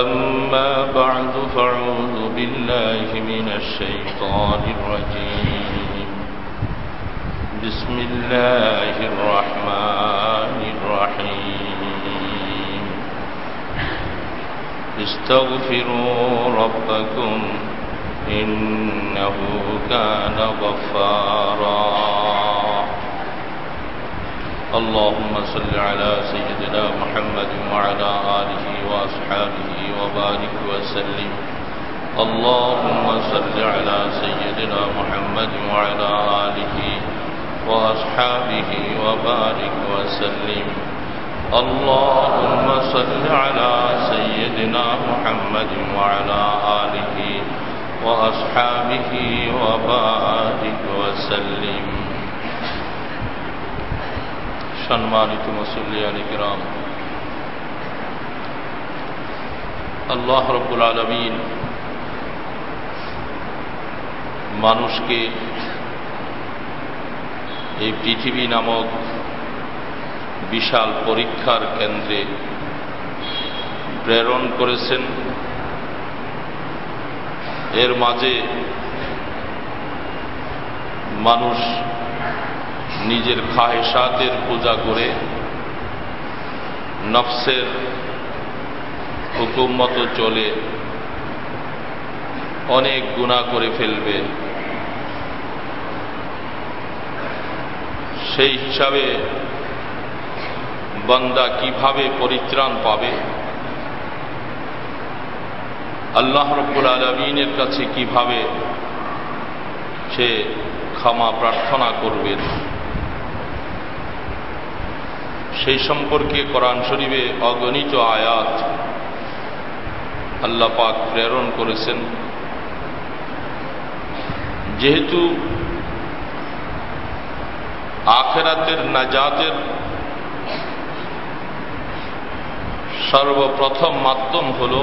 أما بعد فأعوذ بالله من الشيطان الرجيم. بسم الله الرحمن الرحيم. استغفروا ربكم إنه كان غفارا. اللهم صل على سيدنا محمد وعلى آله وأصحابه وبارك وسلم. اللهم صل على سيدنا محمد وعلى آله وأصحابه وبارك وسلم. اللهم صل على سيدنا محمد وعلى آله وأصحابه وبارك وسلم. সম্মানিত মুসল্লিয়ান কিরাম। আল্লাহ রব্বুল আলমিন মানুষকে এই পৃথিবী নামক বিশাল পরীক্ষার কেন্দ্রে প্রেরণ করেছেন। এর মাঝে মানুষ নিজের খাহেসাতের পূজা করে নফসের হুকুম মতো চলে, অনেক গুণা করে ফেলবে। সেই হিসাবে বন্দা কীভাবে পরিত্রাণ পাবে? আল্লাহ রব্বুল আলমিনের কাছে কীভাবে সে ক্ষমা প্রার্থনা করবেন? সেই সম্পর্কে কোরআন শরীফে অগণিত আয়াত আল্লাহ পাক প্রেরণ করেছেন। যেহেতু আখেরাতের নাজাতের সর্বপ্রথম মাধ্যম হল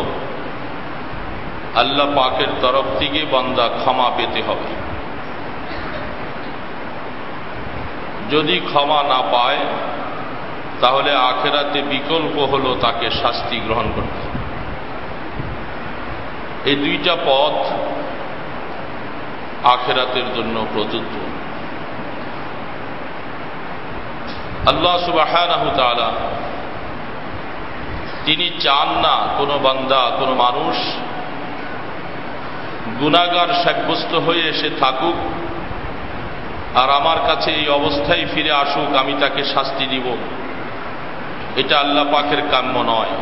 আল্লাহ পাকের তরফ থেকে বান্দা ক্ষমা পেতে হবে। যদি ক্ষমা না পায় তাহলে আখেরাতে বিকল্প হল তাকে শাস্তি গ্রহণ করতে। এই দুইটা পথ আখেরাতের জন্য প্রযোজ্য। আল্লাহ সুবাহ তিনি চান না কোনো বান্দা, কোনো মানুষ গুণাগার সাব্যস্ত হয়ে এসে থাকুক আর আমার কাছে এই অবস্থায় ফিরে আসুক, আমি তাকে শাস্তি দিব। এটা আল্লাহ পাকের কাম্য নয়।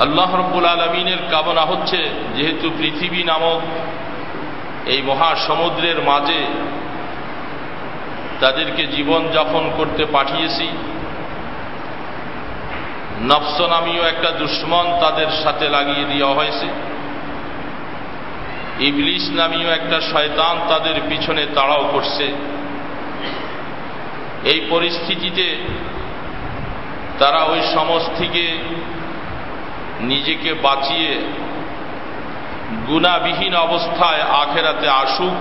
আল্লাহ রব্বুল আলমিনের কামনা হচ্ছে, যেহেতু পৃথিবী নামক এই মহাসমুদ্রের মাঝে তাদেরকে জীবন যাপন করতে পাঠিয়েছি, নফস নামীয় একটা দুশ্মন তাদের সাথে লাগিয়ে দেওয়া হয়েছে। ইবলিশ নামীয় একটা শয়তান তাদের পিছনে তাড়াও করছে। এই পরিস্থিতিতে তারা ওই সমাজ থেকে নিজেকে বাঁচিয়ে গুণাবিহীন অবস্থায় আখেরাতে আসুক,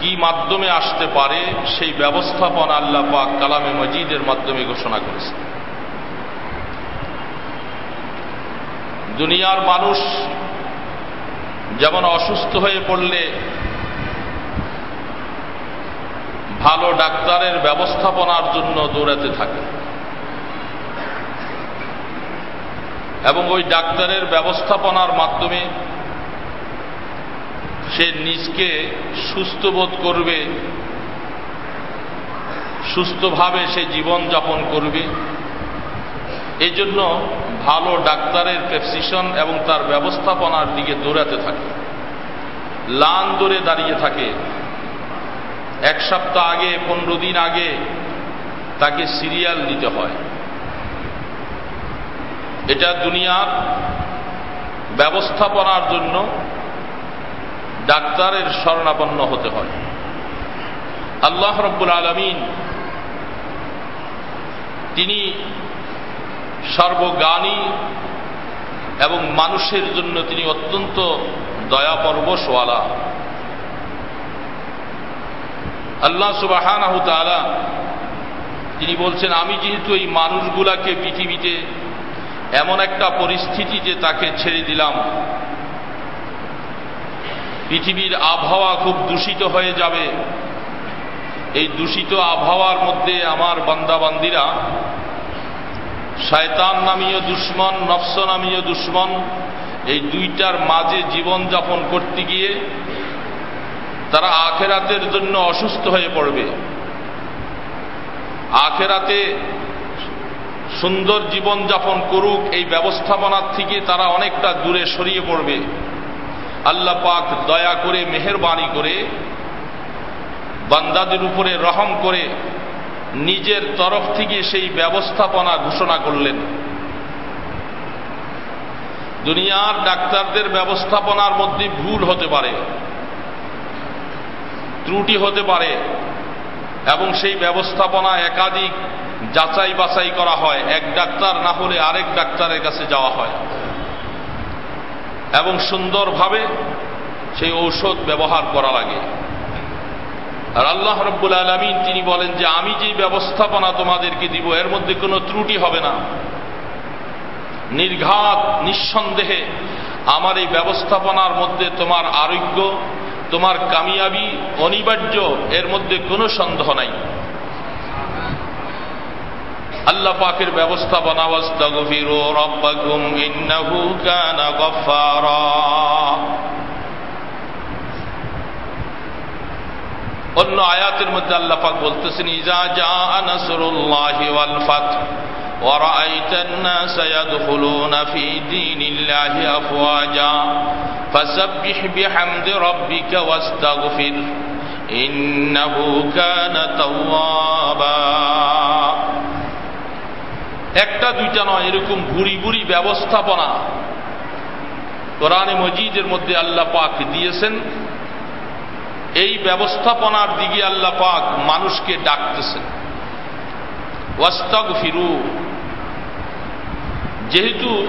কি মাধ্যমে আসতে পারে সেই ব্যবস্থাপনা আল্লাহ পাক কালামে মজিদের মাধ্যমে ঘোষণা করেছে দুনিয়ার মানুষ যেমন অসুস্থ হয়ে পড়লে ভালো ডাক্তারের ব্যবস্থাপনার জন্য দৌড়াতে থাকে। এবং ওই ডাক্তারের ব্যবস্থাপনার মাধ্যমে সে নিজকে সুস্থ বোধ করবে, সুস্থভাবে সে জীবন যাপন করবে। এই জন্য ভালো ডাক্তারের প্রেসক্রিপশন এবং তার ব্যবস্থাপনার দিকে দৌড়াতে থাকে। লান দৌড়ে দাঁড়িয়ে থাকে। এক সপ্তাহ আগে, পনেরো দিন আগে তাকে সিরিয়াল দিতে হয়। এটা দুনিয়ার ব্যবস্থাপনার জন্য ডাক্তারের স্মরণাপন্ন হতে হয়। আল্লাহ রব্বুল আলমিন তিনি সর্বজ্ঞানী এবং মানুষের জন্য তিনি অত্যন্ত দয়াপর্বশওয়ালা। আল্লাহ সুবাহান তিনি বলছেন, আমি যেহেতু এই মানুষগুলাকে পৃথিবীতে এমন একটা পরিস্থিতিতে তাকে ছেড়ে দিলাম, পৃথিবীর আবহাওয়া খুব দূষিত হয়ে যাবে। এই দূষিত আবহাওয়ার মধ্যে আমার বান্দাবান্দিরা, শয়তান নামীয় দুশ্মন, নফস নামীয় দুশ্মন, এই দুইটার মাঝে জীবন যাপন করতে গিয়ে তারা আখেরাতের জন্য অসুস্থ হয়ে পড়বে। আখেরাতে সুন্দর জীবন যাপন করুক, এই ব্যবস্থাপনার থেকে তারা অনেকটা দূরে সরিয়ে পড়বে। আল্লাহ পাক দয়া করে, মেহরবানি করে, বান্দাদের উপরে রহম করে নিজের তরফ থেকে সেই ব্যবস্থাপনা ঘোষণা করলেন। দুনিয়ার ডাক্তারদের ব্যবস্থাপনার মধ্যে ভুল হতে পারে। ত্রুটি হতে পারে এবং সেই ব্যবস্থাপনা একাধিক যাচাই বাছাই করা হয়। এক ডাক্তার না হলে আরেক ডাক্তারের কাছে যাওয়া হয়। এবং সুন্দরভাবে সেই ঔষধ ব্যবহার করা লাগে। আর আল্লাহ রব্বুল আলমিন তিনি বলেন যে, আমি যে ব্যবস্থাপনা তোমাদেরকে দিব, এর মধ্যে কোনো ত্রুটি হবে না। নির্ঘাত, নিঃসন্দেহে আমার এই ব্যবস্থাপনার মধ্যে তোমার আরোগ্য তোমার কামিয়াবি অনিবার্য, এর মধ্যে কোনো সন্দেহ নাই। আল্লাহ পাকের ব্যবস্থাপনা অন্য আয়াতের মধ্যে আল্লাহ পাক বলতেছেন, ইজা জা নাসরুল্লাহি ফাত ورأيت الناس يدخلون في دين الله أفواجا فسبح بحمد ربك واستغفر إنه كان توابا একটা দুইটা নয় এরকম ভুরি ভুরি ব্যবস্থাপনা কোরআনে মজিদের মধ্যে আল্লাহ পাক দিয়েছেন এই ব্যবস্থাপনার দিকে আল্লাহ পাক মানুষকে ডাকতেছেন ওয়াস্তাগ ফিরু যেহেতু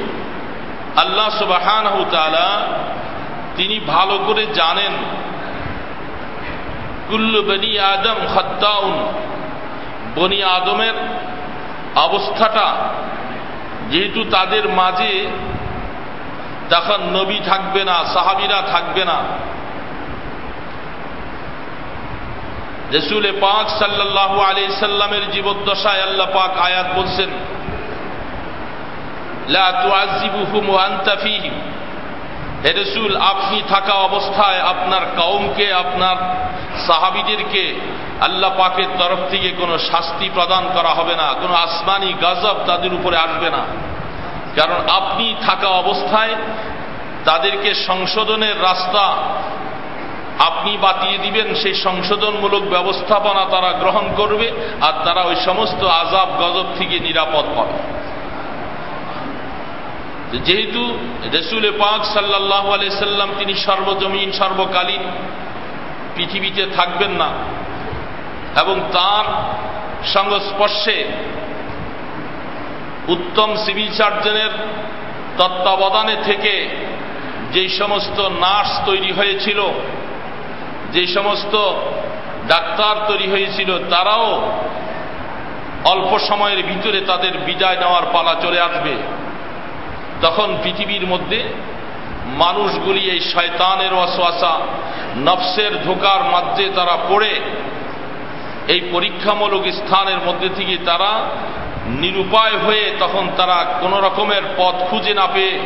আল্লাহ সুবাহান তিনি ভালো করে জানেন, কুল্লু বনি আদম খদ্দাউন বনি আদমের অবস্থাটা যেহেতু তাদের মাঝে তখন নবী থাকবে না, সাহাবিরা থাকবে না। রসুলে পাক সাল্লাহ আলি সাল্লামের জীবদ্দশায় আল্লাহ পাক আয়াত বলছেন রসুল, আপনি থাকা অবস্থায় আপনার কাউমকে আপনার সাহাবিদেরকে আল্লাহ পাকের তরফ থেকে কোনো শাস্তি প্রদান করা হবে না, কোনো আসমানি গজব তাদের উপরে আসবে না। কারণ আপনি থাকা অবস্থায় তাদেরকে সংশোধনের রাস্তা আপনি বাতিয়ে দিবেন, সেই সংশোধনমূলক ব্যবস্থাপনা তারা গ্রহণ করবে আর তারা ওই সমস্ত আজাব গজব থেকে নিরাপদ পাবে। যেহেতু রসুলে পাক সাল্লাহ সাল্লাম তিনি সর্বজমিন, সর্বকালীন পৃথিবীতে থাকবেন না এবং তার সংস্পর্শে উত্তম সিভিল সার্জনের তত্ত্বাবধানে থেকে যেই সমস্ত নার্স তৈরি হয়েছিল যে সমস্ত ডাক্তার তৈরি হয়েছিল, তারাও অল্প সময়ের ভিতরে তাদের বিদায় নেওয়ার পালা চলে আসবে। তখন পৃথিবীর মধ্যে মানুষগুলি এই শয়তানের অশ্বাসা নফসের ধোকার মধ্যে তারা পড়ে, এই পরীক্ষামূলক স্থানের মধ্যে থেকে তারা নিরুপায় হয়ে তখন তারা কোন রকমের পথ খুঁজে না পেয়ে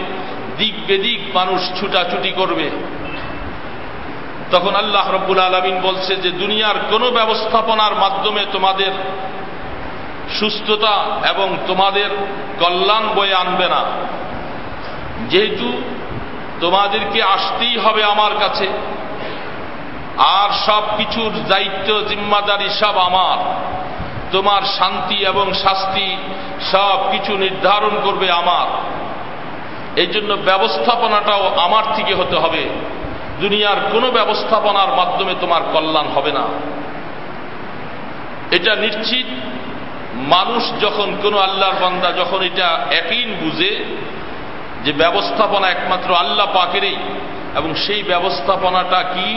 দিক বেদিক মানুষ ছুটাছুটি করবে। তখন আল্লাহ রব্বুল আলমিন বলছে যে, দুনিয়ার কোনো ব্যবস্থাপনার মাধ্যমে তোমাদের সুস্থতা এবং তোমাদের কল্যাণ বয়ে আনবে না। যেহেতু তোমাদেরকে আসতেই হবে আমার কাছে, আর সব কিছুর দায়িত্ব, জিম্মাদারি সব আমার। তোমার শান্তি এবং শাস্তি সব কিছু নির্ধারণ করবে আমার। এই জন্য ব্যবস্থাপনাটাও আমার থেকে হতে হবে। দুনিয়ার কোনো ব্যবস্থাপনার মাধ্যমে তোমার কল্যাণ হবে না। এটা নিশ্চিত। মানুষ যখন কোনো আল্লাহর বান্দা যখন এটা একই বুঝে যে ব্যবস্থাপনা একমাত্র আল্লাহ পাকেরই, এবং সেই ব্যবস্থাপনাটা কি?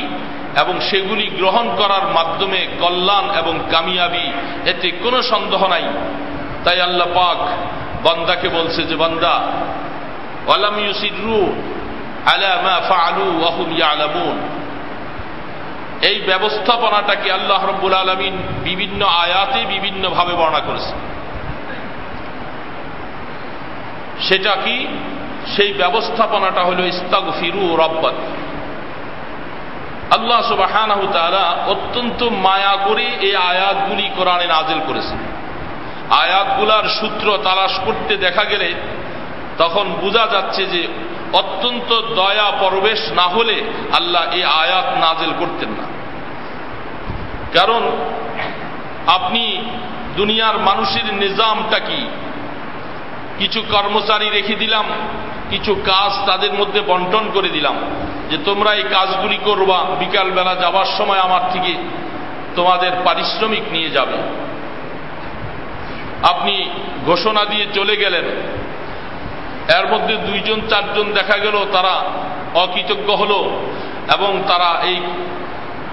এবং সেগুলি গ্রহণ করার মাধ্যমে কল্যাণ এবং কামিয়াবি, এতে কোনো সন্দেহ নাই। তাই আল্লাহ পাক বান্দাকে বলছে যে, বান্দা আলা এই ব্যবস্থাপনাটাকে আল্লাহ রব্বুল আলমিন বিভিন্ন আয়াতে বিভিন্নভাবে বর্ণনা করেছে সেটা কি? সেই ব্যবস্থাপনাটা হল ইস্তাগ ফিরু রব্বাত আল্লাহ সুবাহ অত্যন্ত মায়া করে এই আয়াতগুলি কোরআনে নাজেল করেছে আয়াতগুলার সূত্র তালাশ করতে দেখা গেলে তখন বোঝা যাচ্ছে যে অত্যন্ত দয়া পরবেশ না হলে আল্লাহ এই আয়াত নাজেল করতেন না। কারণ আপনি দুনিয়ার মানুষের নিজামটা কি? কিছু কর্মচারী রেখে দিলাম কিছু কাজ তাদের মধ্যে বন্টন করে দিলাম যে তোমরা এই কাজগুলি করবা, বিকালবেলা যাবার সময় আমার থেকে তোমাদের পারিশ্রমিক নিয়ে যাবে। আপনি ঘোষণা দিয়ে চলে গেলেন। এর মধ্যে দুইজন, চারজন দেখা গেল, তারা অকৃতজ্ঞ হল এবং তারা এই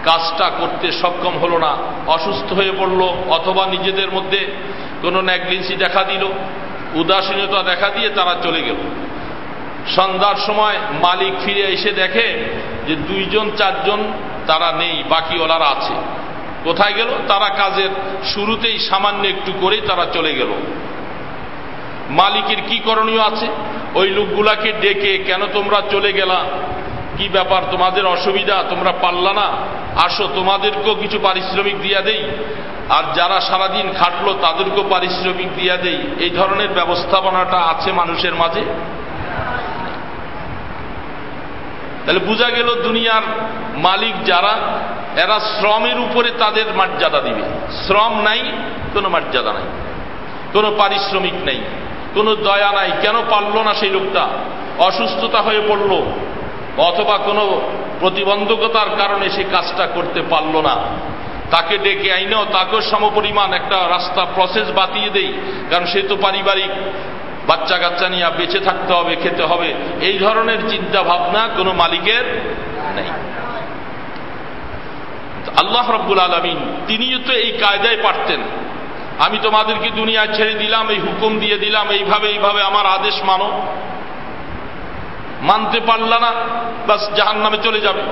কাজটা করতে সক্ষম হল না। অসুস্থ হয়ে পড়ল, অথবা নিজেদের মধ্যে কোনো নেগলিন্সি দেখা দিল, উদাসীনতা দেখা দিয়ে তারা চলে গেল। সন্ধ্যার সময় মালিক ফিরে এসে দেখে যে দুইজন, চারজন তারা নেই বাকি ওলারা আছে। কোথায় গেল? তারা কাজের শুরুতেই সামান্য একটু করেই তারা চলে গেল। মালিকের কি করণীয় আছে? ওই লোকগুলাকে ডেকে, কেন তোমরা চলে গেলা? কি ব্যাপার? তোমাদের অসুবিধা? তোমরা পারলা না? আসো, তোমাদেরকেও কিছু পারিশ্রমিক দিয়া দেই। আর যারা সারাদিন খাটলো, তাদেরকেও পারিশ্রমিক দিয়া দেই। এই ধরনের ব্যবস্থাপনাটা আছে মানুষের মাঝে। তাহলে বোঝা গেল দুনিয়ার মালিক যারা, এরা শ্রমের উপরে তাদের মর্যাদা দিবে। শ্রম নাই, কোনো মর্যাদা নাই। কোনো পারিশ্রমিক নেই, কোনো দয়া নাই। কেন পারল না সেই লোকটা? অসুস্থতা হয়ে পড়ল, অথবা কোনো প্রতিবন্ধকতার কারণে সে কাজটা করতে পারল না। তাকে ডেকে আইনেও তাকেও সমপরিমাণ একটা রাস্তা প্রসেস বাতিয়ে দেই, কারণ সে তো পারিবারিক। বাচ্চা কাচ্চা নিয়ে বেঁচে থাকতে হবে, খেতে হবে, এই ধরনের চিন্তা ভাবনা কোনো মালিকের নেই। আল্লাহ রব্বুল আলমিন তিনিও তো এই কায়দায় পারতেন। আমি তোমাদেরকে দুনিয়া ছেড়ে দিলাম, এই হুকুম দিয়ে দিলাম, এইভাবে এইভাবে আমার আদেশ মানো। মানতে পারল না, বাস জাহান নামে চলে যাবে।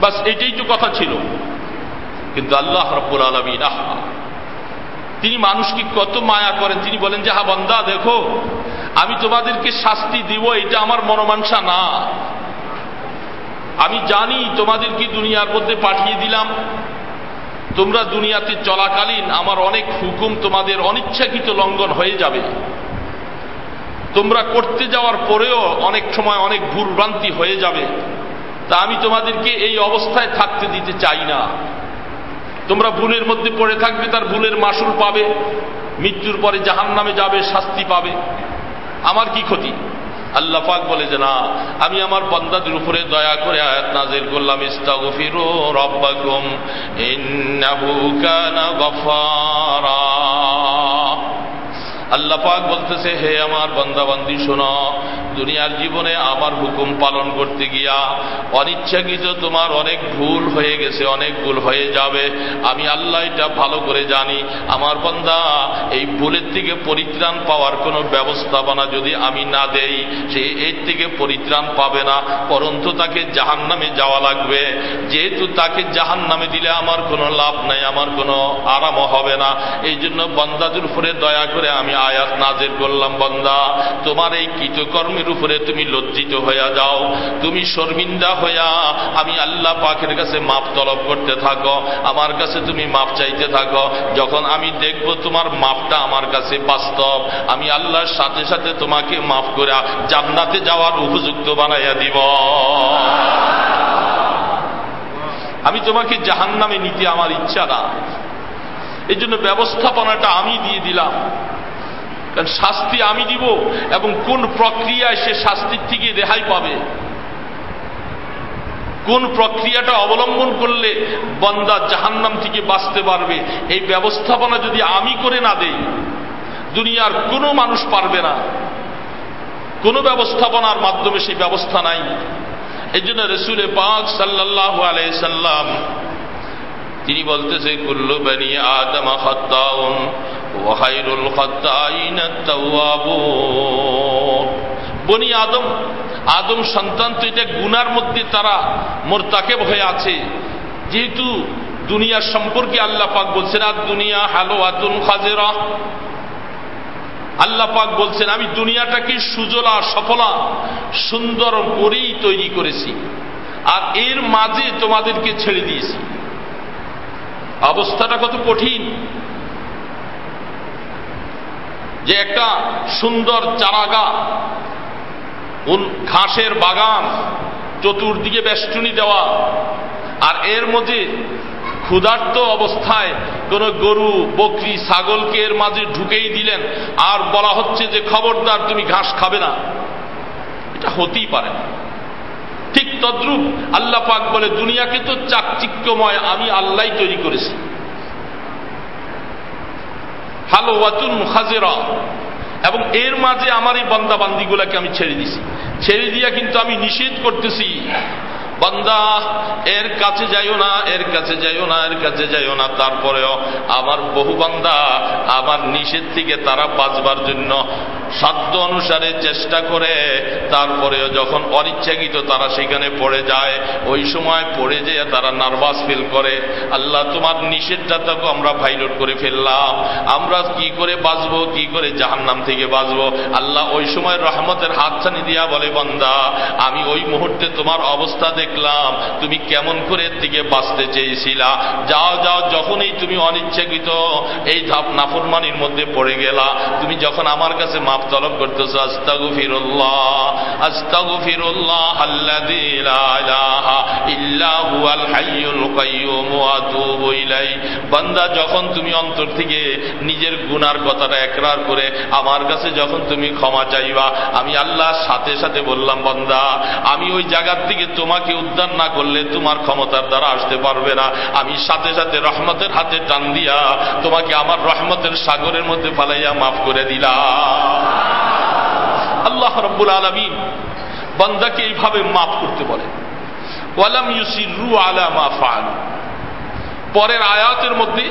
বাস এটাই তো কথা ছিল। কিন্তু আল্লাহ রব্বুল আলমিন, আহা! তিনি মানুষকে কত মায়া করেন। তিনি বলেন যে, হা বন্দা, দেখো, আমি তোমাদেরকে শাস্তি দিব, এটা আমার মনোমাংসা না। আমি জানি তোমাদেরকে দুনিয়ার মধ্যে পাঠিয়ে দিলাম। তোমরা দুনিয়াতে চলাকালীন আমার অনেক হুকুম তোমাদের অনিচ্ছাকৃত লঙ্ঘন হয়ে যাবে। তোমরা করতে যাওয়ার পরেও অনেক সময় অনেক ভুলভ্রান্তি হয়ে যাবে। তা আমি তোমাদেরকে এই অবস্থায় থাকতে দিতে চাই না। তোমরা ভুলের মধ্যে পড়ে থাকবে, তার ভুলের মাসুল পাবে, মৃত্যুর পরে জাহান নামে যাবে, শাস্তি পাবে। আমার কি ক্ষতি? আল্লাহ পাক বলে যে, না, আমি আমার বন্দাদের উপরে দয়া করে আয়াত নাজিল করলাম, ইস্তাগফিরু রব্বাকুম, ইন্নাহু কানা গফারা আল্লাহ পাক বলতেছে, হে আমার বন্দাবান্দি, শোনো দুনিয়ার জীবনে আমার হুকুম পালন করতে গিয়া অনিচ্ছাকৃত তোমার অনেক ভুল হয়ে গেছে, অনেক ভুল হয়ে যাবে। আমি আল্লাহ এটা ভালো করে জানি। আমার বন্দা, এই ভুলের থেকে পরিত্রাণ পাওয়ার কোনো ব্যবস্থাপনা যদি আমি না দেই, সে এর থেকে পরিত্রাণ পাবে না। পরন্তু তাকে জাহান নামে যাওয়া লাগবে। যেহেতু তাকে জাহান নামে দিলে আমার কোনো লাভ নাই, আমার কোনো আরামও হবে না। এই জন্য বন্দাদের উপরে দয়া করে আমি আয়াত নাজের করলাম। বন্দা, তোমার এই কৃতকর্মের উপরে তুমি লজ্জিত হইয়া যাও। তুমি শর্মিন্দা হইয়া আমি আল্লাহ পাখের কাছে মাপ তলব করতে থাকো, আমার কাছে তুমি মাপ চাইতে থাকো। যখন আমি দেখব তোমার মাপটা আমার কাছে বাস্তব, আমি আল্লাহর সাথে সাথে তোমাকে মাফ করে জান্নাতে যাওয়ার উপযুক্ত বানাইয়া দিব। আমি তোমাকে জাহান নামে নিতে আমার ইচ্ছা না। এই জন্য ব্যবস্থাপনাটা আমি দিয়ে দিলাম। কারণ শাস্তি আমি দিব এবং কোন প্রক্রিয়ায় সে শাস্তির থেকে রেহাই পাবে। কোন প্রক্রিয়াটা অবলম্বন করলে বন্দা জাহান্নাম থেকে বাঁচতে পারবে? এই ব্যবস্থাপনা যদি আমি করে না দেই, দুনিয়ার কোনো মানুষ পারবে না। কোন ব্যবস্থাপনার মাধ্যমে সেই ব্যবস্থা নাই। এই জন্য রসুলে পাক সাল্লাহ আলাইসাল্লাম তিনি বলতেছে, কুল্লু বানি আদম খত্তাউন ওয়াহাইরুল খত্তাইন বনি আদম আদম সন্তান তো এটা গুনার মধ্যে তারা মোরতাকেব হয়ে আছে। যেহেতু দুনিয়ার সম্পর্কে আল্লাহ পাক বলছেন, আর দুনিয়া হ্যালো আতুন খাজেরা। আল্লাহ পাক বলছেন, আমি দুনিয়াটাকে সুজলা, সফলা, সুন্দর করেই তৈরি করেছি। আর এর মাঝে তোমাদেরকে ছেড়ে দিয়েছি। অবস্থাটা কত কঠিন। যে একটা সুন্দর চারাগা ঘাসের বাগান, চতুর্দিকে বেষ্টনী দেওয়া, আর এর মধ্যে ক্ষুধার্ত অবস্থায় কোন গরু, বকরি, ছাগলকে এর মাঝে ঢুকেই দিলেন। আর বলা হচ্ছে যে, খবরদার, তুমি ঘাস খাবে না। এটা হতেই পারে না। তদ্রুপ আল্লাহ পাক বলে, দুনিয়াকে তো চাকচিক্যময় আমি আল্লাহ তৈরি করেছি। হালো ওয়াতুন হাজেরা এবং এর মাঝে আমার এই বন্দাবান্দিগুলাকে আমি ছেড়ে দিছি। ছেড়ে দিয়া কিন্তু আমি নিষেধ করতেছি বন্দা, এর কাছে যাইও না, এর কাছে যাইও না, এর কাছে যাইও না। তারপরেও আমার বহু বান্দা, আমার নিষেধ থেকে তারা বাঁচবার জন্য সাধ্য অনুসারে চেষ্টা করে। তারপরেও যখন অনিচ্ছাকৃত তারা সেখানে পড়ে যায়, ওই সময় পড়ে যেয়ে তারা নার্ভাস ফিল করে, আল্লাহ, তোমার নিষেধটা তো আমরা ভাইলোট করে ফেললাম। আমরা কি করে বাঁচবো, কি করে জাহান্নাম থেকে বাঁচবো? আল্লাহ ওই সময় রহমতের হাতছানি দিয়া বলে, বন্দা, আমি ওই মুহূর্তে তোমার অবস্থা দেখলাম, তুমি কেমন করে থেকে বাঁচতে চেয়েছিলা? যাও যাও, যখনই তুমি অনিচ্ছাকৃত এই ধাপ নাফরমানির মধ্যে পড়ে গেলা, তুমি যখন আমার কাছে মাপ তলব করতেছো আস্তাগু ফিরুল্লাহ আস্তাগু ফিরুল্লাহ বান্দা, যখন তুমি অন্তর থেকে নিজের গুনার কথাটা একরার করে আমার কাছে যখন তুমি ক্ষমা চাইবা, আমি আল্লাহর সাথে সাথে বললাম, বান্দা, আমি ওই জায়গার থেকে তোমাকে উদ্ধার না করলে তোমার ক্ষমতার দ্বারা আসতে পারবে না। আমি সাথে সাথে রহমতের হাতে টান দিয়া তোমাকে আমার রহমতের সাগরের মধ্যে ফালাইয়া মাফ করে দিলাম। আল্লাহ রব্বুল আলমিন বন্দাকে এইভাবে মাফ করতে বলে। ওয়ালাম ইউসিরু আলা মা ফাল পরের আয়াতের মধ্যে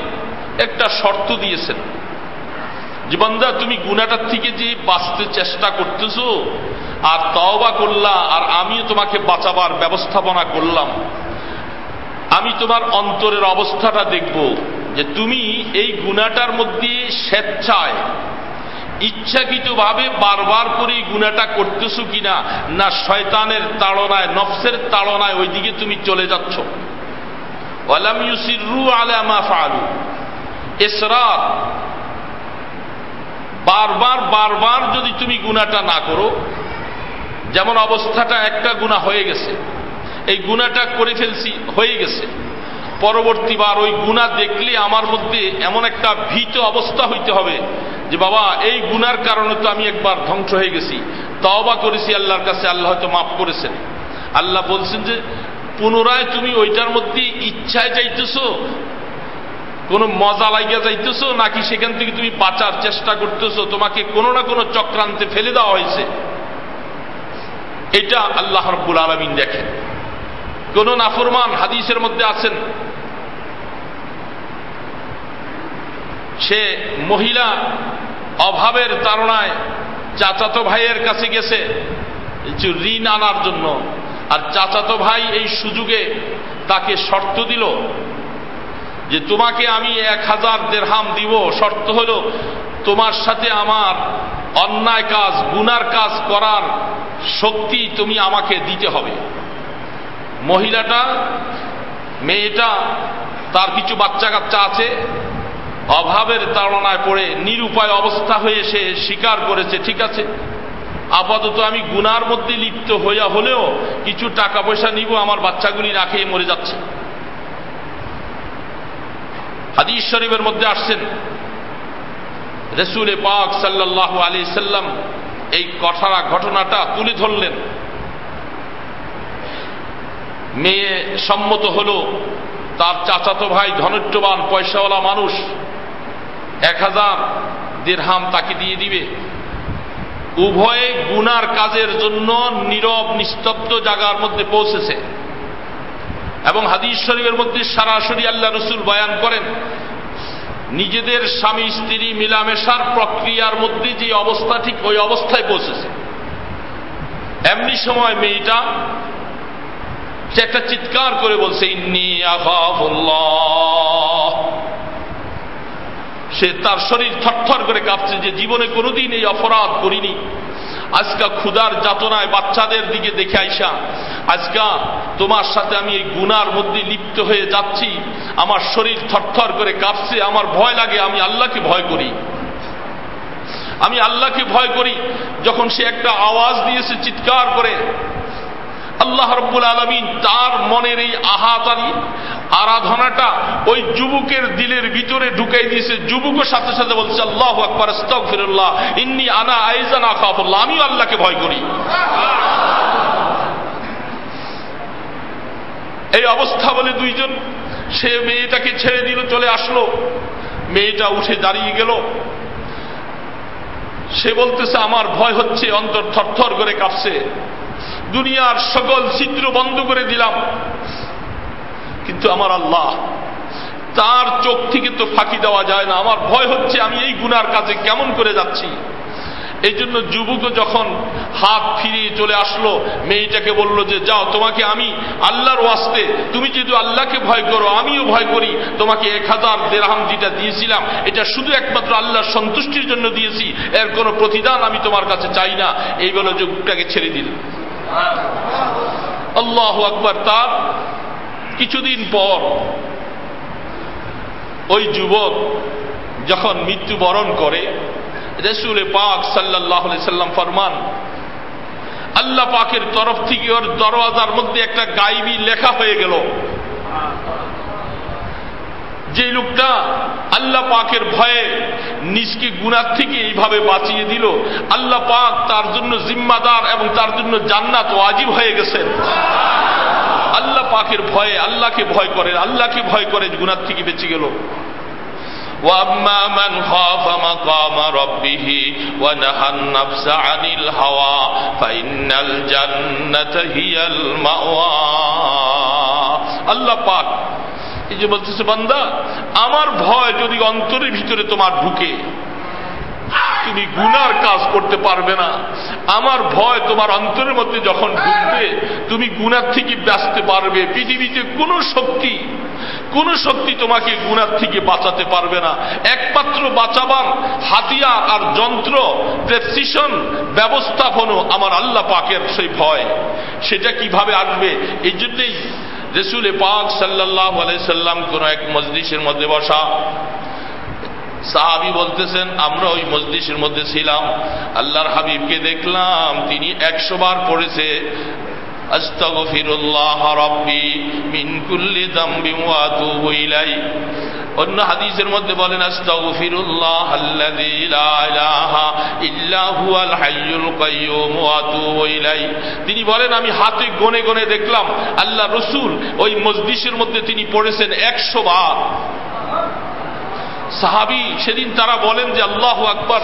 একটা শর্ত দিয়েছেন। যে বন্দা, তুমি গুনাটার থেকে যে বাঁচতে চেষ্টা করতেছো আর তওবা করলা, আর আমিও তোমাকে বাঁচাবার ব্যবস্থাপনা করলাম। আমি তোমার অন্তরের অবস্থাটা দেখব যে তুমি এই গুণাটার মধ্যে স্বেচ্ছায়, ইচ্ছাকৃতভাবে বারবার করে গুণাটা করতেছো কিনা, না শয়তানের তাড়নায়, নফসের তাড়নায় ওইদিকে তুমি চলে যাচ্ছ। বারবার বারবার যদি তুমি গুণাটা না করো যেমন অবস্থাটা একটা গুণা হয়ে গেছে, এই গুণাটা করে ফেলছি, হয়ে গেছে। পরবর্তীবার ওই গুণা দেখলে আমার মধ্যে এমন একটা ভীত অবস্থা হইতে হবে যে, বাবা, এই গুনার কারণে তো আমি একবার ধ্বংস হয়ে গেছি। তওবা করেছি আল্লাহর কাছে, আল্লাহ হয়তো মাফ করেছেন। আল্লাহ বলছেন যে, পুনরায় তুমি ওইটার মধ্যে ইচ্ছায় চাইতেছ কোনো মজা লাগিয়া যাইতেছো, নাকি সেখান থেকে তুমি বাঁচার চেষ্টা করতেছো, তোমাকে কোনো না কোনো চক্রান্তে ফেলে দেওয়া হয়েছে? এটা আল্লাহ রব্বুল আলমিন দেখেন। কোন নাফরমান হাদিসের মধ্যে আছেন, সে মহিলা অভাবের তাড়নায় চাচাতো ভাইয়ের কাছে গেছে ঋণ আনার জন্য। আর চাচাতো ভাই এই সুযোগে তাকে শর্ত দিল যে তোমাকে আমি এক হাজার দেড়হাম দিব। শর্ত হল, তোমার সাথে আমার অন্যায় কাজ, গুনার কাজ করার শক্তি তুমি আমাকে দিতে হবে। মহিলাটা, মেয়েটা, তার কিছু বাচ্চা কাচ্চা আছে, অভাবের তাড়নায় পড়ে, নিরুপায় অবস্থা হয়ে সে স্বীকার করেছে, ঠিক আছে? আপাতত আমি গুনার মধ্যে লিপ্ত হইয়া হলেও কিছু টাকা পয়সা নিব, আমার বাচ্চাগুলি না মরে যাচ্ছে। হাদিস শরীফের মধ্যে আসছেন রসুলে পাক সাল্লাহ আলী সাল্লাম এই কথারা ঘটনাটা তুলে ধরলেন। মেয়ে সম্মত হল, তার চাচাতো ভাই ধনট্যবান পয়সাওয়ালা মানুষ, এক হাজার দেড়হাম তাকে দিয়ে দিবে। উভয়ে গুনার কাজের জন্য নীরব, নিস্তব্ধ জায়গার মধ্যে পৌঁছেছে। এবং হাদিস শরীফের মধ্যে সরাসরি আল্লাহ রসুল বয়ান করেন নিজেদের স্বামী স্ত্রী মিলামেশার প্রক্রিয়ার মধ্যে যে অবস্থা ঠিক ওই অবস্থায় পৌঁছেছে। এমনি সময় মেয়েটা সে একটা চিৎকার করে বলছে, ইন্নি সে তার শরীর থরথর করে কাঁপছে যে জীবনে কোনোদিন এই অপরাধ করিনি। আজকা ক্ষুদার যাতনায় বাচ্চাদের দিকে দেখে আইসা, আজকা তোমার সাথে আমি এই গুনার মধ্যে লিপ্ত হয়ে যাচ্ছি, আমার শরীর থরথর করে কাঁপছে, আমার ভয় লাগে, আমি আল্লাহকে ভয় করি। আমি আল্লাহকে ভয় করি, যখন সে একটা আওয়াজ দিয়েছে চিৎকার করে আল্লাহ রব্বুল আলমিন তার মনের এই আহাতারি আরাধনাটা ওই যুবকের দিলের ভিতরে ঢুকাই দিয়েছে। যুবকের সাথে সাথে বলছে, আল্লাহ আকবর ফিরুল্লাহ ইন্নি আনা আইজান আকাফুল্লাহ আমিও আল্লাহকে ভয় করি। এই অবস্থা বলে দুইজন, সে মেয়েটাকে ছেড়ে দিল, চলে আসলো। মেয়েটা উঠে দাঁড়িয়ে গেল। সে বলতেছে, আমার ভয় হচ্ছে, অন্তর থরথর করে কাঁপছে। দুনিয়ার সকল চিত্র বন্ধ করে দিলাম। কিন্তু আমার আল্লাহ, তার চোখ থেকে তো ফাঁকি দেওয়া যায় না। আমার ভয় হচ্ছে আমি এই গুনার কাজে কেমন করে যাচ্ছি। এই জন্য যুবক যখন হাত ফিরিয়ে চলে আসলো, মেয়েটাকে বলল যে, যাও, তোমাকে আমি আল্লাহর ওয়াস্তে, তুমি যেহেতু আল্লাহকে ভয় করো, আমিও ভয় করি। তোমাকে এক হাজার দেড়হাম যেটা দিয়েছিলাম, এটা শুধু একমাত্র আল্লাহর সন্তুষ্টির জন্য দিয়েছি। এর কোনো প্রতিদান আমি তোমার কাছে চাই না। এই বলে যুবকটাকে ছেড়ে দিল। আল্লাহ আকবর তার কিছুদিন পর ওই যুবক যখন মৃত্যুবরণ করে, রসুল পাক সাল্লাহ সাল্লাম ফরমান, আল্লাহ পাকের তরফ থেকে ওর দরওয়াজার মধ্যে একটা গাইবি লেখা হয়ে গেল। যে লোকটা আল্লাহ পাকের ভয়ে নিজকে গুনার থেকে এইভাবে বাঁচিয়ে দিল আল্লাহ পাক তার জন্য জিম্মাদার এবং তার জন্য জান্নাত ওয়াজিব হয়ে গেছেন আল্লাহ পাকের ভয়ে আল্লাহকে ভয় করে আল্লাহকে ভয় করে গুনার থেকে বেঁচে গেল واما من خاف مقام ربه ونهى النفس عن الهوى فان الجنه هي المأوى আল্লাহ পাক এই যে বলতেছে, বান্দা, আমার ভয় যদি অন্তরের ভিতরে তোমার ঢুকে, তুমি গুনার কাজ করতে পারবে না। আমার ভয় তোমার অন্তরের মধ্যে যখন ঢুকবে, তুমি গুনার থেকে বাঁচতে পারবে। পৃথিবীতে কোনো শক্তি, কোন শক্তি তোমাকে গুনার থেকে বাঁচাতে পারবে না। একমাত্র বাঁচাবার হাতিয়া আর যন্ত্র, প্রেসিশন, ব্যবস্থাপনও আমার আল্লাহ পাকের সেই ভয়। সেটা কীভাবে আসবে? এই জন্যই রসুল পাক সাল্লাহ আলাইসাল্লাম কোন এক মজলিসের মধ্যে বসা। সাহাবি বলতেছেন, আমরা ওই মজলিসের মধ্যে ছিলাম। আল্লাহর হাবিবকে দেখলাম, তিনি একশো বার পড়েছে। আস্তাগফিরুল্লাহ রাব্বি মিন কুল্লি যামবিন ওয়া ইলাই অন্য হাদিসের মধ্যে বলেন, আস্তাগফিরুল্লাহ আল্লাযী লা ইলাহা ইল্লা হুয়াল হাইয়ুল কাইয়্যুম ওয়া আতুবু ইলাই তিনি বলেন, আমি হাতে গনে গনে দেখলাম আল্লাহ রসুল ওই মসজিদের মধ্যে তিনি পড়েছেন একশো বার। সাহাবি সেদিন তারা বলেন যে আল্লাহ আকবর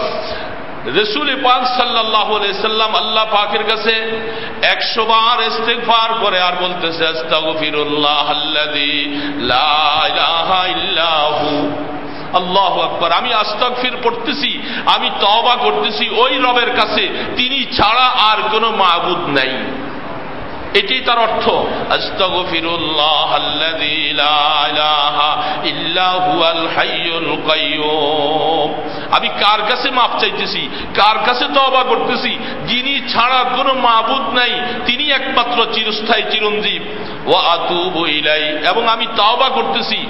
রসুল পাক সাল্লাহ সাল্লাম আল্লাহ পাকের কাছে একশো বার ইস্তেকফার করে আর বলতেছে আল্লাহ আকবর। আমি আস্তাগফির পড়তেছি, আমি তবা করতেছি, ওই রবের কাছে। তিনি ছাড়া আর কোনো মাবুদ নাই। এটাই তার অর্থ। আমি কার কাছে মাপ চাইতেছি? কার কাছে তওবা করতেছি? যিনি ছাড়া কোনো মাবুদ নাই, তিনি একমাত্র চিরস্থায়ী চিরঞ্জীব। ও আতুবু ইলাই এবং আমি তওবা করতেছি।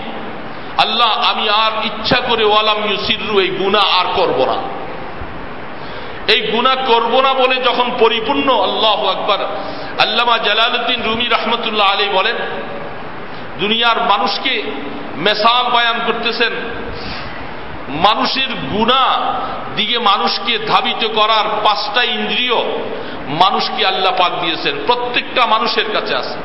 আল্লাহ, আমি আর ইচ্ছা করে ওয়ালাম ইউসিরু এই গুনাহ আর করব না। এই গুণা করব না বলে যখন পরিপূর্ণ, আল্লাহ আকবর। আল্লামা জালালুদ্দিন রুমি রহমতুল্লাহ আলী বলেন, দুনিয়ার মানুষকে মেসাল বায়ান করতেছেন। মানুষের গুণা দিকে মানুষকে ধাবিত করার পাঁচটা ইন্দ্রিয় মানুষকে আল্লাহ পাক দিয়েছেন। প্রত্যেকটা মানুষের কাছে আছে।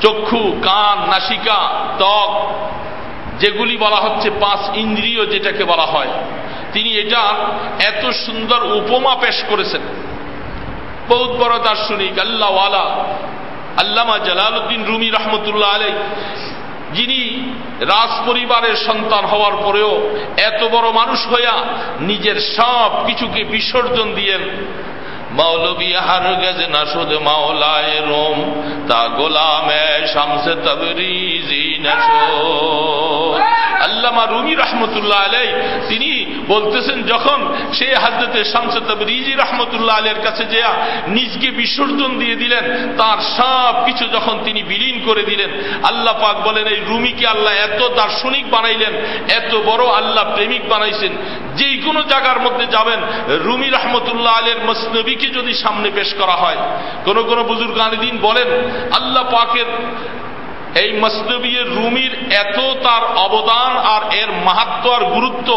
চক্ষু, কান, নাসিকা, ত্বক, যেগুলি বলা হচ্ছে পাঁচ ইন্দ্রিয় যেটাকে বলা হয়। তিনি এটা এত সুন্দর উপমা পেশ করেছেন। বহুত বড় দার্শনিক আল্লাহওয়ালা আল্লামা জালালউদ্দিন রুমি রহমতুল্লাহ আলাই যিনি রাজ পরিবারের সন্তান হওয়ার পরেও এত বড় মানুষ হইয়া নিজের সব কিছুকে বিসর্জন দিয়েন। মৌলবী হার গেছে না শুধু মাওলায় রোম, তা গোলামে শামসে আল্লামা রুমি রহমতুল্লাহ আলাই তিনি বলতেছেন, যখন সে হাজরতে শামসে তবরিজি রহমতুল্লাহ আলের কাছে যে নিজকে বিসর্জন দিয়ে দিলেন, তার সব কিছু যখন তিনি বিলীন করে দিলেন, আল্লাহ পাক বলেন, এই রুমিকে আল্লাহ এত দার্শনিক বানাইলেন, এত বড় আল্লাহ প্রেমিক বানাইছেন, যেই কোনো জায়গার মধ্যে যাবেন, রুমি রহমতুল্লাহ আলের মসনবীকে যদি সামনে পেশ করা হয়। কোন কোন বুজুর্গ দিন বলেন, আল্লাহ পাকের এই মসনবীর রুমির এত তার অবদান আর এর মাহাত্ম আর গুরুত্ব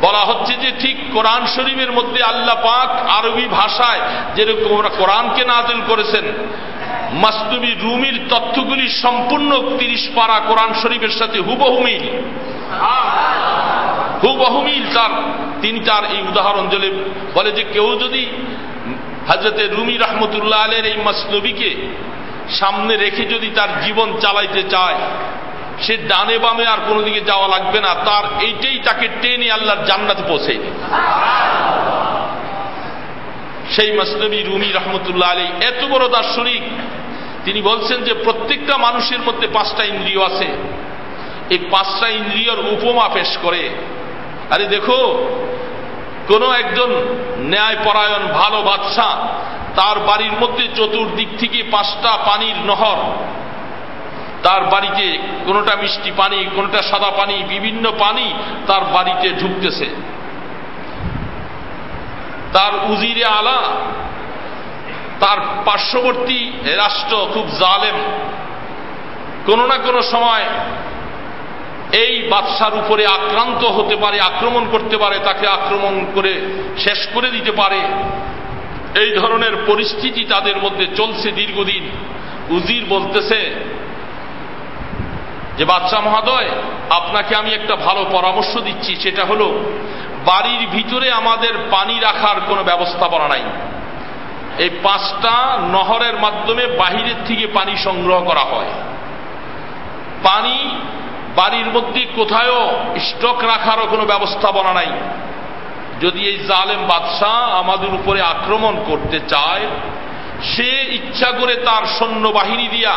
বলা হচ্ছে যে ঠিক কোরআন শরীফের মধ্যে আল্লাহ পাক আরবি ভাষায় যেরকম কোরআনকে নাজিল করেছেন মাসনবী রুমির তথ্যগুলি সম্পূর্ণ তিরিশ পারা কোরআন শরীফের সাথে হুবহু মিল। হুবহু মিল তার তিনি তার এই উদাহরণ জলে বলে যে কেউ যদি হাজরতে রুমি রহমতুল্লাহ আলের এই মসনবীকে সামনে রেখে যদি তার জীবন চালাইতে চায় সে ডানে বামে আর কোনো দিকে যাওয়া লাগবে না। তার এইটাই তাকে টেনে আল্লাহর জান্নাতে পৌঁছে সেই মসনবী রুমি রহমতুল্লাহ আলী এত বড় দার্শনিক। তিনি বলছেন যে প্রত্যেকটা মানুষের মধ্যে পাঁচটা ইন্দ্রিয় আছে। এই পাঁচটা ইন্দ্রিয়র উপমা পেশ করে। আরে দেখো, কোন একজন ন্যায়পরায়ণ, ভালো বাদশাহ, তার বাড়ির মধ্যে চতুর্দিক থেকে পাঁচটা পানির নহর তার বাড়িতে কোনোটা মিষ্টি পানি, কোনোটা সাদা পানি, বিভিন্ন পানি তার বাড়িতে ঢুকতেছে। তার উজিরে আলা, তার পার্শ্ববর্তী রাষ্ট্র খুব জালেম। কোনো না কোনো সময় এই বাদশার উপরে আক্রান্ত হতে পারে, আক্রমণ করতে পারে, তাকে আক্রমণ করে শেষ করে দিতে পারে। এই ধরনের পরিস্থিতি তাদের মধ্যে চলছে দীর্ঘদিন। উজির বলতেছে যে বাচ্চা মহোদয়, আপনাকে আমি একটা ভালো পরামর্শ দিচ্ছি, সেটা হলো, বাড়ির ভিতরে আমাদের পানি রাখার কোনো ব্যবস্থা ব্যবস্থাপনা নাই। এই পাঁচটা নহরের মাধ্যমে বাহিরের থেকে পানি সংগ্রহ করা হয়। পানি বাড়ির মধ্যে কোথায়ও স্টক রাখারও কোনো ব্যবস্থা ব্যবস্থাপনা নাই। যদি এই জালেম বাদশাহ আমাদের উপরে আক্রমণ করতে চায় সে ইচ্ছা করে তার সৈন্যবাহিনী দিয়া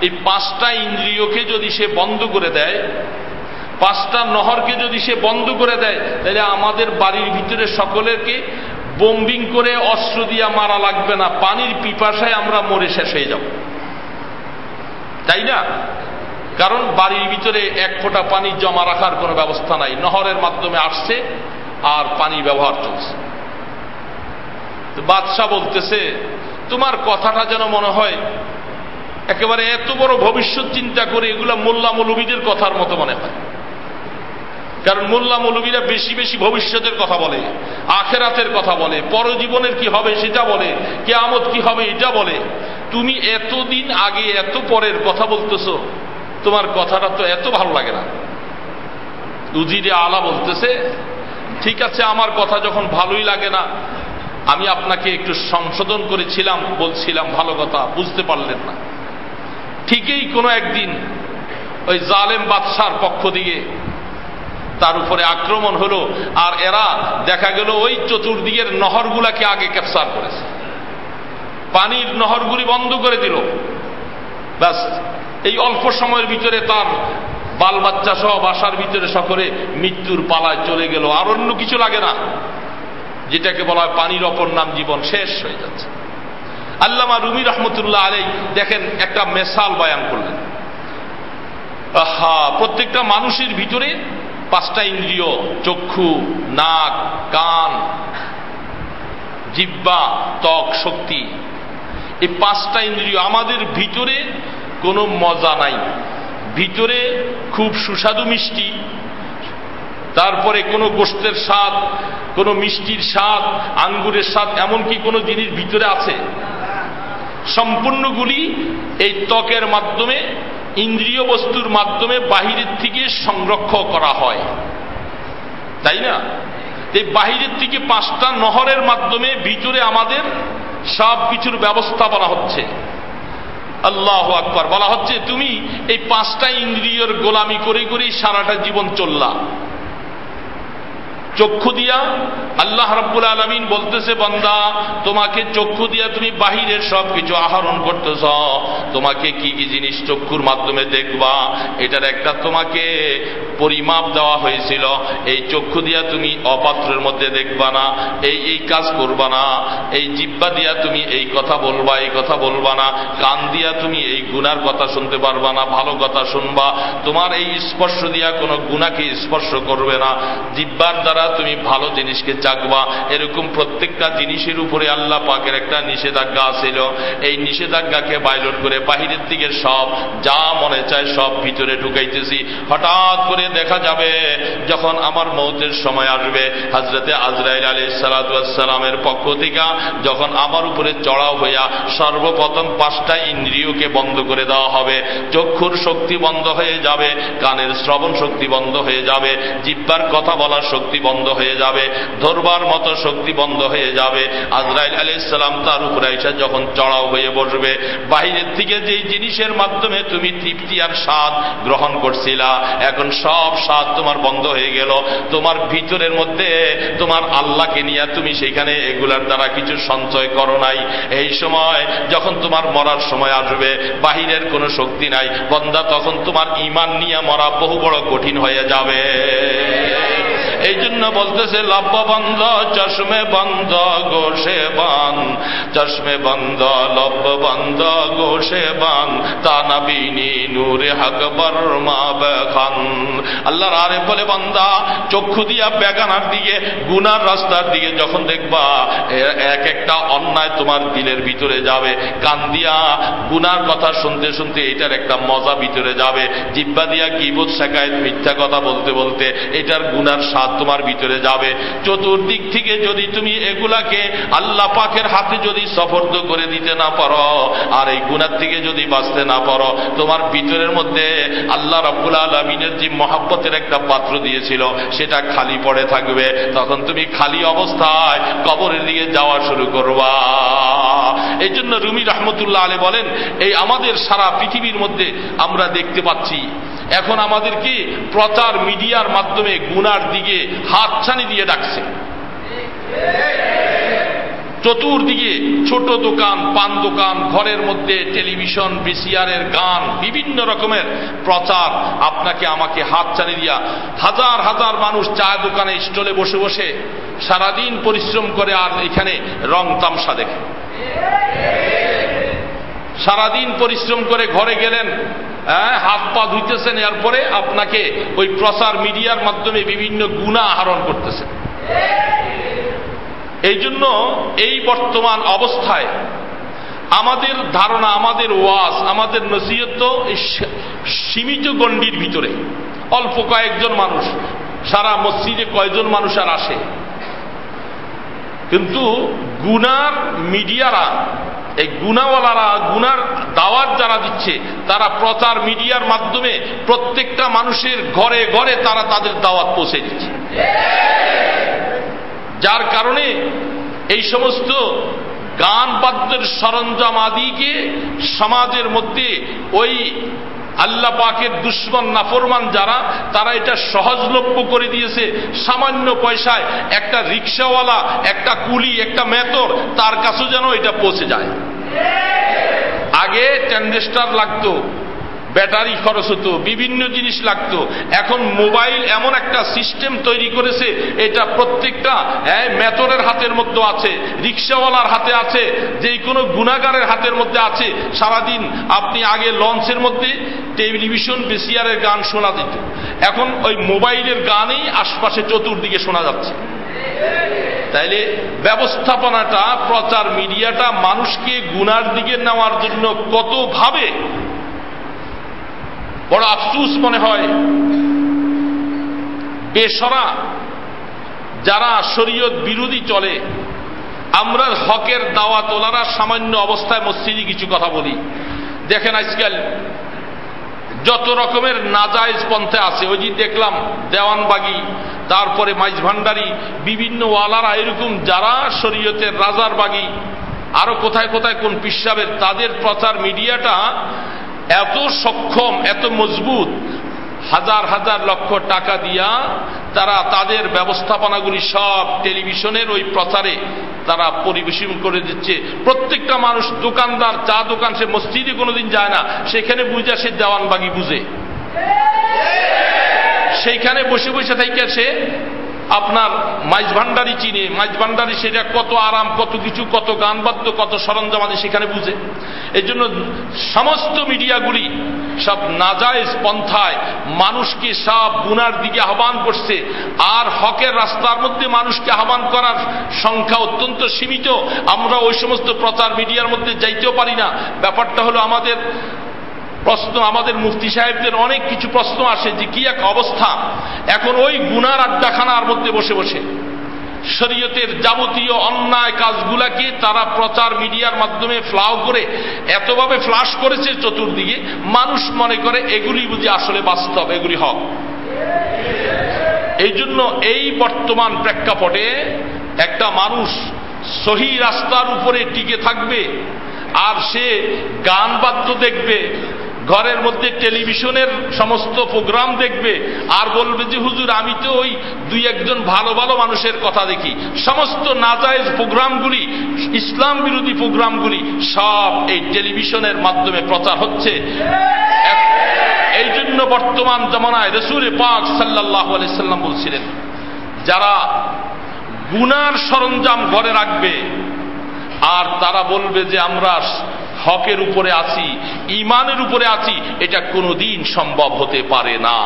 এই পাঁচটা ইন্দ্রিয়কে যদি সে বন্ধ করে দেয়, পাঁচটা নহরকে যদি সে বন্ধ করে দেয়, তাহলে আমাদের বাড়ির ভিতরে সকলেরকে বোম্বিং করে অস্ত্র দিয়া মারা লাগবে না, পানির পিপাসায় আমরা মরে শেষ হয়ে যাব। তাই না? কারণ বাড়ির ভিতরে এক ফোঁটা পানি জমা রাখার কোনো ব্যবস্থা নাই, নহরের মাধ্যমে আসছে আর পানি ব্যবহার চলছে। বাদশাহ বলতেছে তোমার কথাটা যেন মনে হয়, একেবারে এত বড় ভবিষ্যৎ চিন্তা করে এগুলা মোল্লা মৌলবীদের কথার মতো মনে হয়। কারণ মোল্লা মৌলবীরা বেশি বেশি ভবিষ্যতের কথা বলে, আখেরাতের কথা বলে, পরজীবনের কি হবে সেটা বলে, কেয়ামত কি হবে এটা বলে। তুমি এতদিন আগে এত পরের কথা বলতেছ, তোমার কথাটা তো এত ভালো লাগে না। উজিরে আলা বলতেছে, ঠিক আছে, আমার কথা যখন ভালোই লাগে না আমি আপনাকে একটু সংশোধন করেছিলাম, বলছিলাম, ভালো কথা, বুঝতে পারলেন না। ঠিকই কোনো একদিন ওই জালেম বাদশার পক্ষ দিয়ে তার উপরে আক্রমণ হলো, আর এরা দেখা গেল ওই চতুর্দিকের নহরগুলাকে আগে ক্যাপচার করেছে। পানির নহরগুলি বন্ধ করে দিল। ব্যাস, এই অল্প সময়ের ভিতরে তার বাল বাচ্চা সহ বাসার ভিতরে সকলে মৃত্যুর পালায় চলে গেল। আর অন্য কিছু লাগে না। যেটাকে বলা হয় পানির অপর নাম জীবন শেষ হয়ে যাচ্ছে। আল্লামা রুমি রহমতুল্লাহ আলাই দেখেন একটা মেসাল বয়ান করলেন। প্রত্যেকটা মানুষের ভিতরে পাঁচটা ইন্দ্রিয়, চক্ষু, নাক, কান জিব্বা ত্বক, শক্তি, এই পাঁচটা ইন্দ্রিয় আমাদের ভিতরে কোনো মজা নাই। ভিতরে খুব সুস্বাদু মিষ্টি তারপরে কোনো গোষ্ঠের স্বাদ, কোনো মিষ্টির স্বাদ, আঙ্গুরের স্বাদ, এমনকি কোনো জিনিস ভিতরে আছে? সম্পূর্ণগুলি এই ত্বকের মাধ্যমে, ইন্দ্রিয় বস্তুর মাধ্যমে বাহিরের থেকে সংরক্ষণ করা হয়। তাই না? এই বাহিরের থেকে পাঁচটা নহরের মাধ্যমে ভিতরে আমাদের সব কিছুর ব্যবস্থাপনা হচ্ছে। আল্লাহ আকবর। বলা হচ্ছে, তুমি এই পাঁচটা ইন্দ্রিয়র গোলামি করে, করেই সারাটা জীবন চললা। চক্ষু দিয়া আল্লাহ রাব্বুল আলমিন বলতেছে, বন্দা, তোমাকে চক্ষু দিয়া তুমি বাহিরের সব কিছু আহরণ করতেছ। তোমাকে কি কি জিনিস চক্ষুর মাধ্যমে দেখবা? এটার একটা তোমাকে পরিমাপ দেওয়া হয়েছিল। এই চক্ষু দিয়া তুমি অপাত্রের মধ্যে দেখবা না, এই এই কাজ করবা না। এই জিব্বা দিয়া তুমি এই কথা বলবা, এই কথা বলবা না। কান দিয়া তুমি এই গুনার কথা শুনতে পারবা না, ভালো কথা শুনবা। তোমার এই স্পর্শ দিয়া কোনো গুণাকে স্পর্শ করবে না। জিব্বার দ্বারা তুমি ভালো জিনিসকে চাকবা। এরকম প্রত্যেকটা জিনিসের উপরে আল্লাহ পাকের একটা নিষেধাজ্ঞা আসিল এই নিষেধাজ্ঞাকে বাইলট করে বাহিরের দিকে সব, যা মনে চায় সব ভিতরে ঢুকাইতেছি। হঠাৎ করে দেখা যাবে, যখন আমার মৌতের সময় আসবে হাজরতে আজরাইল আলী সালাতামের পক্ষ থেকে, যখন আমার উপরে চড়াও হইয়া সর্বপ্রথম পাঁচটা ইন্দ্রিয়কে বন্ধ করে দেওয়া হবে, চক্ষুর শক্তি বন্ধ হয়ে যাবে, কানের শ্রবণ শক্তি বন্ধ হয়ে যাবে, জিব্বার কথা বলার শক্তি বন্ধ বন্ধ হয়ে যাবে, ধরবার মতো শক্তি বন্ধ হয়ে যাবে। আজরাইল আলী ইসলাম তার উপরে এসে যখন চড়াও হয়ে বসবে, বাহিরের থেকে যেই জিনিসের মাধ্যমে তুমি তৃপ্তি আর স্বাদ গ্রহণ করছিলা, এখন সব স্বাদ তোমার বন্ধ হয়ে গেল। তোমার ভিতরের মধ্যে তোমার আল্লাহকে নিয়ে তুমি সেখানে এগুলার দ্বারা কিছু সঞ্চয় করো নাই। এই সময় যখন তোমার মরার সময় আসবে, বাহিরের কোনো শক্তি নাই, বন্দা তখন তোমার ইমান নিয়ে মরা বহু বড় কঠিন হয়ে যাবে। এই জন্য বলতেছে লব্য বন্ধ চশমে বন্ধ গোসে বান চশমে বন্ধ লব্য বন্ধ গোসে বান তা নাবিনী নূরে হাকবর মা বেখান। আল্লাহর আরে বলে, বন্দা, চক্ষু দিয়া বেগানার দিকে, গুনার রাস্তার দিকে যখন দেখবা এক একটা অন্যায় তোমার দিলের ভিতরে যাবে। কান দিয়া গুনার কথা শুনতে শুনতে এটার একটা মজা ভিতরে যাবে। জিব্বা দিয়া কিবোধ শেখায় মিথ্যা কথা বলতে বলতে, এটার গুনার স্বাদ তোমার ভিতরে যাবে। চতুর্দিক থেকে যদি তুমি এগুলাকে আল্লাহ পাকের হাতে যদি সফর্দ করে দিতে না পারো, আর এই গুণার থেকে যদি বাঁচতে না পারো, তোমার ভিতরের মধ্যে আল্লাহ রাবুল আলমিনের যে মহাব্বতের একটা পাত্র দিয়েছিল, সেটা খালি পড়ে থাকবে। তখন তুমি খালি অবস্থায় কবরের দিকে যাওয়া শুরু করবা। এই জন্য রুমি রহমতুল্লাহ আলে বলেন, এই আমাদের সারা পৃথিবীর মধ্যে আমরা দেখতে পাচ্ছি এখন আমাদেরকে প্রচার মিডিয়ার মাধ্যমে গুনার দিকে হাতছানি দিয়ে ডাকছে। চতুর্দিকে ছোট দোকান, পান দোকান, ঘরের মধ্যে টেলিভিশন, বিসিআরের গান, বিভিন্ন রকমের প্রচার আপনাকে আমাকে হাত চালিয়ে দিয়া হাজার হাজার মানুষ চা দোকানে স্টলে বসে বসে সারাদিন পরিশ্রম করে আর এখানে রং তামসা দেখে। সারাদিন পরিশ্রম করে ঘরে গেলেন হ্যাঁ, হাত পা ধুইতেছেন এরপরে আপনাকে ওই প্রচার মিডিয়ার মাধ্যমে বিভিন্ন গুণা আহরণ করতেছেন। এই জন্য এই বর্তমান অবস্থায় আমাদের ধারণা আমাদের ওয়াজ আমাদের নসিহত সীমিত গণ্ডির ভিতরে। অল্প কয়েকজন মানুষ সারা মসজিদে কয়জন মানুষ আর আসে। কিন্তু গুনার মিডিয়ারা এই গুণাওয়ালারা, গুনার দাওয়াত যারা দিচ্ছে, তারা প্রচার মিডিয়ার মাধ্যমে প্রত্যেকটা মানুষের ঘরে ঘরে তারা তাদের দাওয়াত পৌঁছে দিচ্ছে। যার কারণে এই সমস্ত গান বাদ্যের সরঞ্জাম আদিকে সমাজের মধ্যে ওই আল্লাহ পাকের দুশ্মন, নাফরমান যারা, তারা এটা সহজলভ্য করে দিয়েছে। সামান্য পয়সায় একটা রিক্সাওয়ালা, একটা কুলি, একটা মেতর, তার কাছেও যেন এটা পৌঁছে যায়। আগে ট্যান্ডেস্টার লাগতো। ব্যাটারি খরচ হতো, বিভিন্ন জিনিস লাগতো। এখন মোবাইল এমন একটা সিস্টেম তৈরি করেছে, এটা প্রত্যেকটা মেতরের হাতের মধ্যে আছে, রিক্সাওয়ালার হাতে আছে যে কোনো গুণাগারের হাতের মধ্যে আছে। সারাদিন আপনি আগে লঞ্চের মধ্যে টেলিভিশন বেসিয়ারের গান শোনা দিত এখন ওই মোবাইলের গানেই আশপাশে চতুর্দিকে শোনা যাচ্ছে। তাইলে ব্যবস্থাপনাটা, প্রচার মিডিয়াটা মানুষকে গুনার দিকে নেওয়ার জন্য কতভাবে বড় আফসুস মনে হয়। বেসরা যারা শরীয়ত বিরোধী চলে আমরা হকের দাওয়া তোলারা সামান্য অবস্থায় মসজিদে কিছু কথা বলি। দেখেন আজকাল যত রকমের নাজাইজ পন্থে আছে, ওই যে দেখলাম দেওয়ানবাগি, তারপরে মাইজ ভান্ডারি, বিভিন্ন ওয়ালারা এরকম যারা শরীয়তের রাজার বাগি, আরও কোথায় কোথায় কোন পিসাবের, তাদের প্রচার মিডিয়াটা এত সক্ষম এত মজবুত হাজার হাজার লক্ষ টাকা দিয়া তারা তাদের ব্যবস্থাপনাগুলি সব টেলিভিশনের ওই প্রচারে তারা পরিবেশন করে দিচ্ছে। প্রত্যেকটা মানুষ দোকানদার চা দোকান সে মসজিদে কোনোদিন যায় না। সেখানে বুঝে সে দেওয়ানবাগি বুঝে। সেইখানে বসে বসে থেকে সে আপনার মাইজ ভান্ডারি চিনে, মাইজ ভান্ডারি সেটা কত আরাম, কত কিছু, কত গান বাদ্য, কত সরঞ্জাম আছে সেখানে বুঝে। এই জন্য সমস্ত মিডিয়াগুলি সব নাজায়জ পন্থায় মানুষকে সব গুনার দিকে আহ্বান করছে। আর হকের রাস্তার মধ্যে মানুষকে আহ্বান করার সংখ্যা অত্যন্ত সীমিত। আমরা ওই সমস্ত প্রচার মিডিয়ার মধ্যে যাইতেও পারি না। ব্যাপারটা হলো আমাদের প্রশ্ন আমাদের মুফতি সাহেবদের অনেক কিছু প্রশ্ন আসে যে কি এক অবস্থা? এখন ওই গুনার আড্ডাখানার মধ্যে বসে বসে। শরীয়তের যাবতীয় অন্যায় কাজগুলাকে তারা প্রচার মিডিয়ার মাধ্যমে ফ্লাও করে, এতভাবে ফ্লাশ করেছে চতুর্দিকে। মানুষ মনে করে এগুলি বুঝি আসলে বাস্তব, এগুলি হক। এই জন্য এই বর্তমান প্রেক্ষাপটে একটা মানুষ সহি রাস্তার উপরে টিকে থাকবে আর সে গান বাদ্য দেখবে ঘরের মধ্যে টেলিভিশনের সমস্ত প্রোগ্রাম দেখবে, আর বলবে যে, হুজুর, আমি তো ওই দুই একজন ভালো ভালো মানুষের কথা দেখি। সমস্ত নাজায়েজ প্রোগ্রামগুলি, ইসলাম বিরোধী প্রোগ্রামগুলি, সব এই টেলিভিশনের মাধ্যমে প্রচার হচ্ছে। এই জন্য বর্তমান জমানায় রসুল পাক সাল্লাহ সাল্লাম বলছিলেন, যারা গুনার সরঞ্জাম ঘরে রাখবে, আর তারা বলবে যে, আমরা হকের উপরে আছি ইমানের উপরে আছি, এটা কোনোদিন সম্ভব হতে পারে না।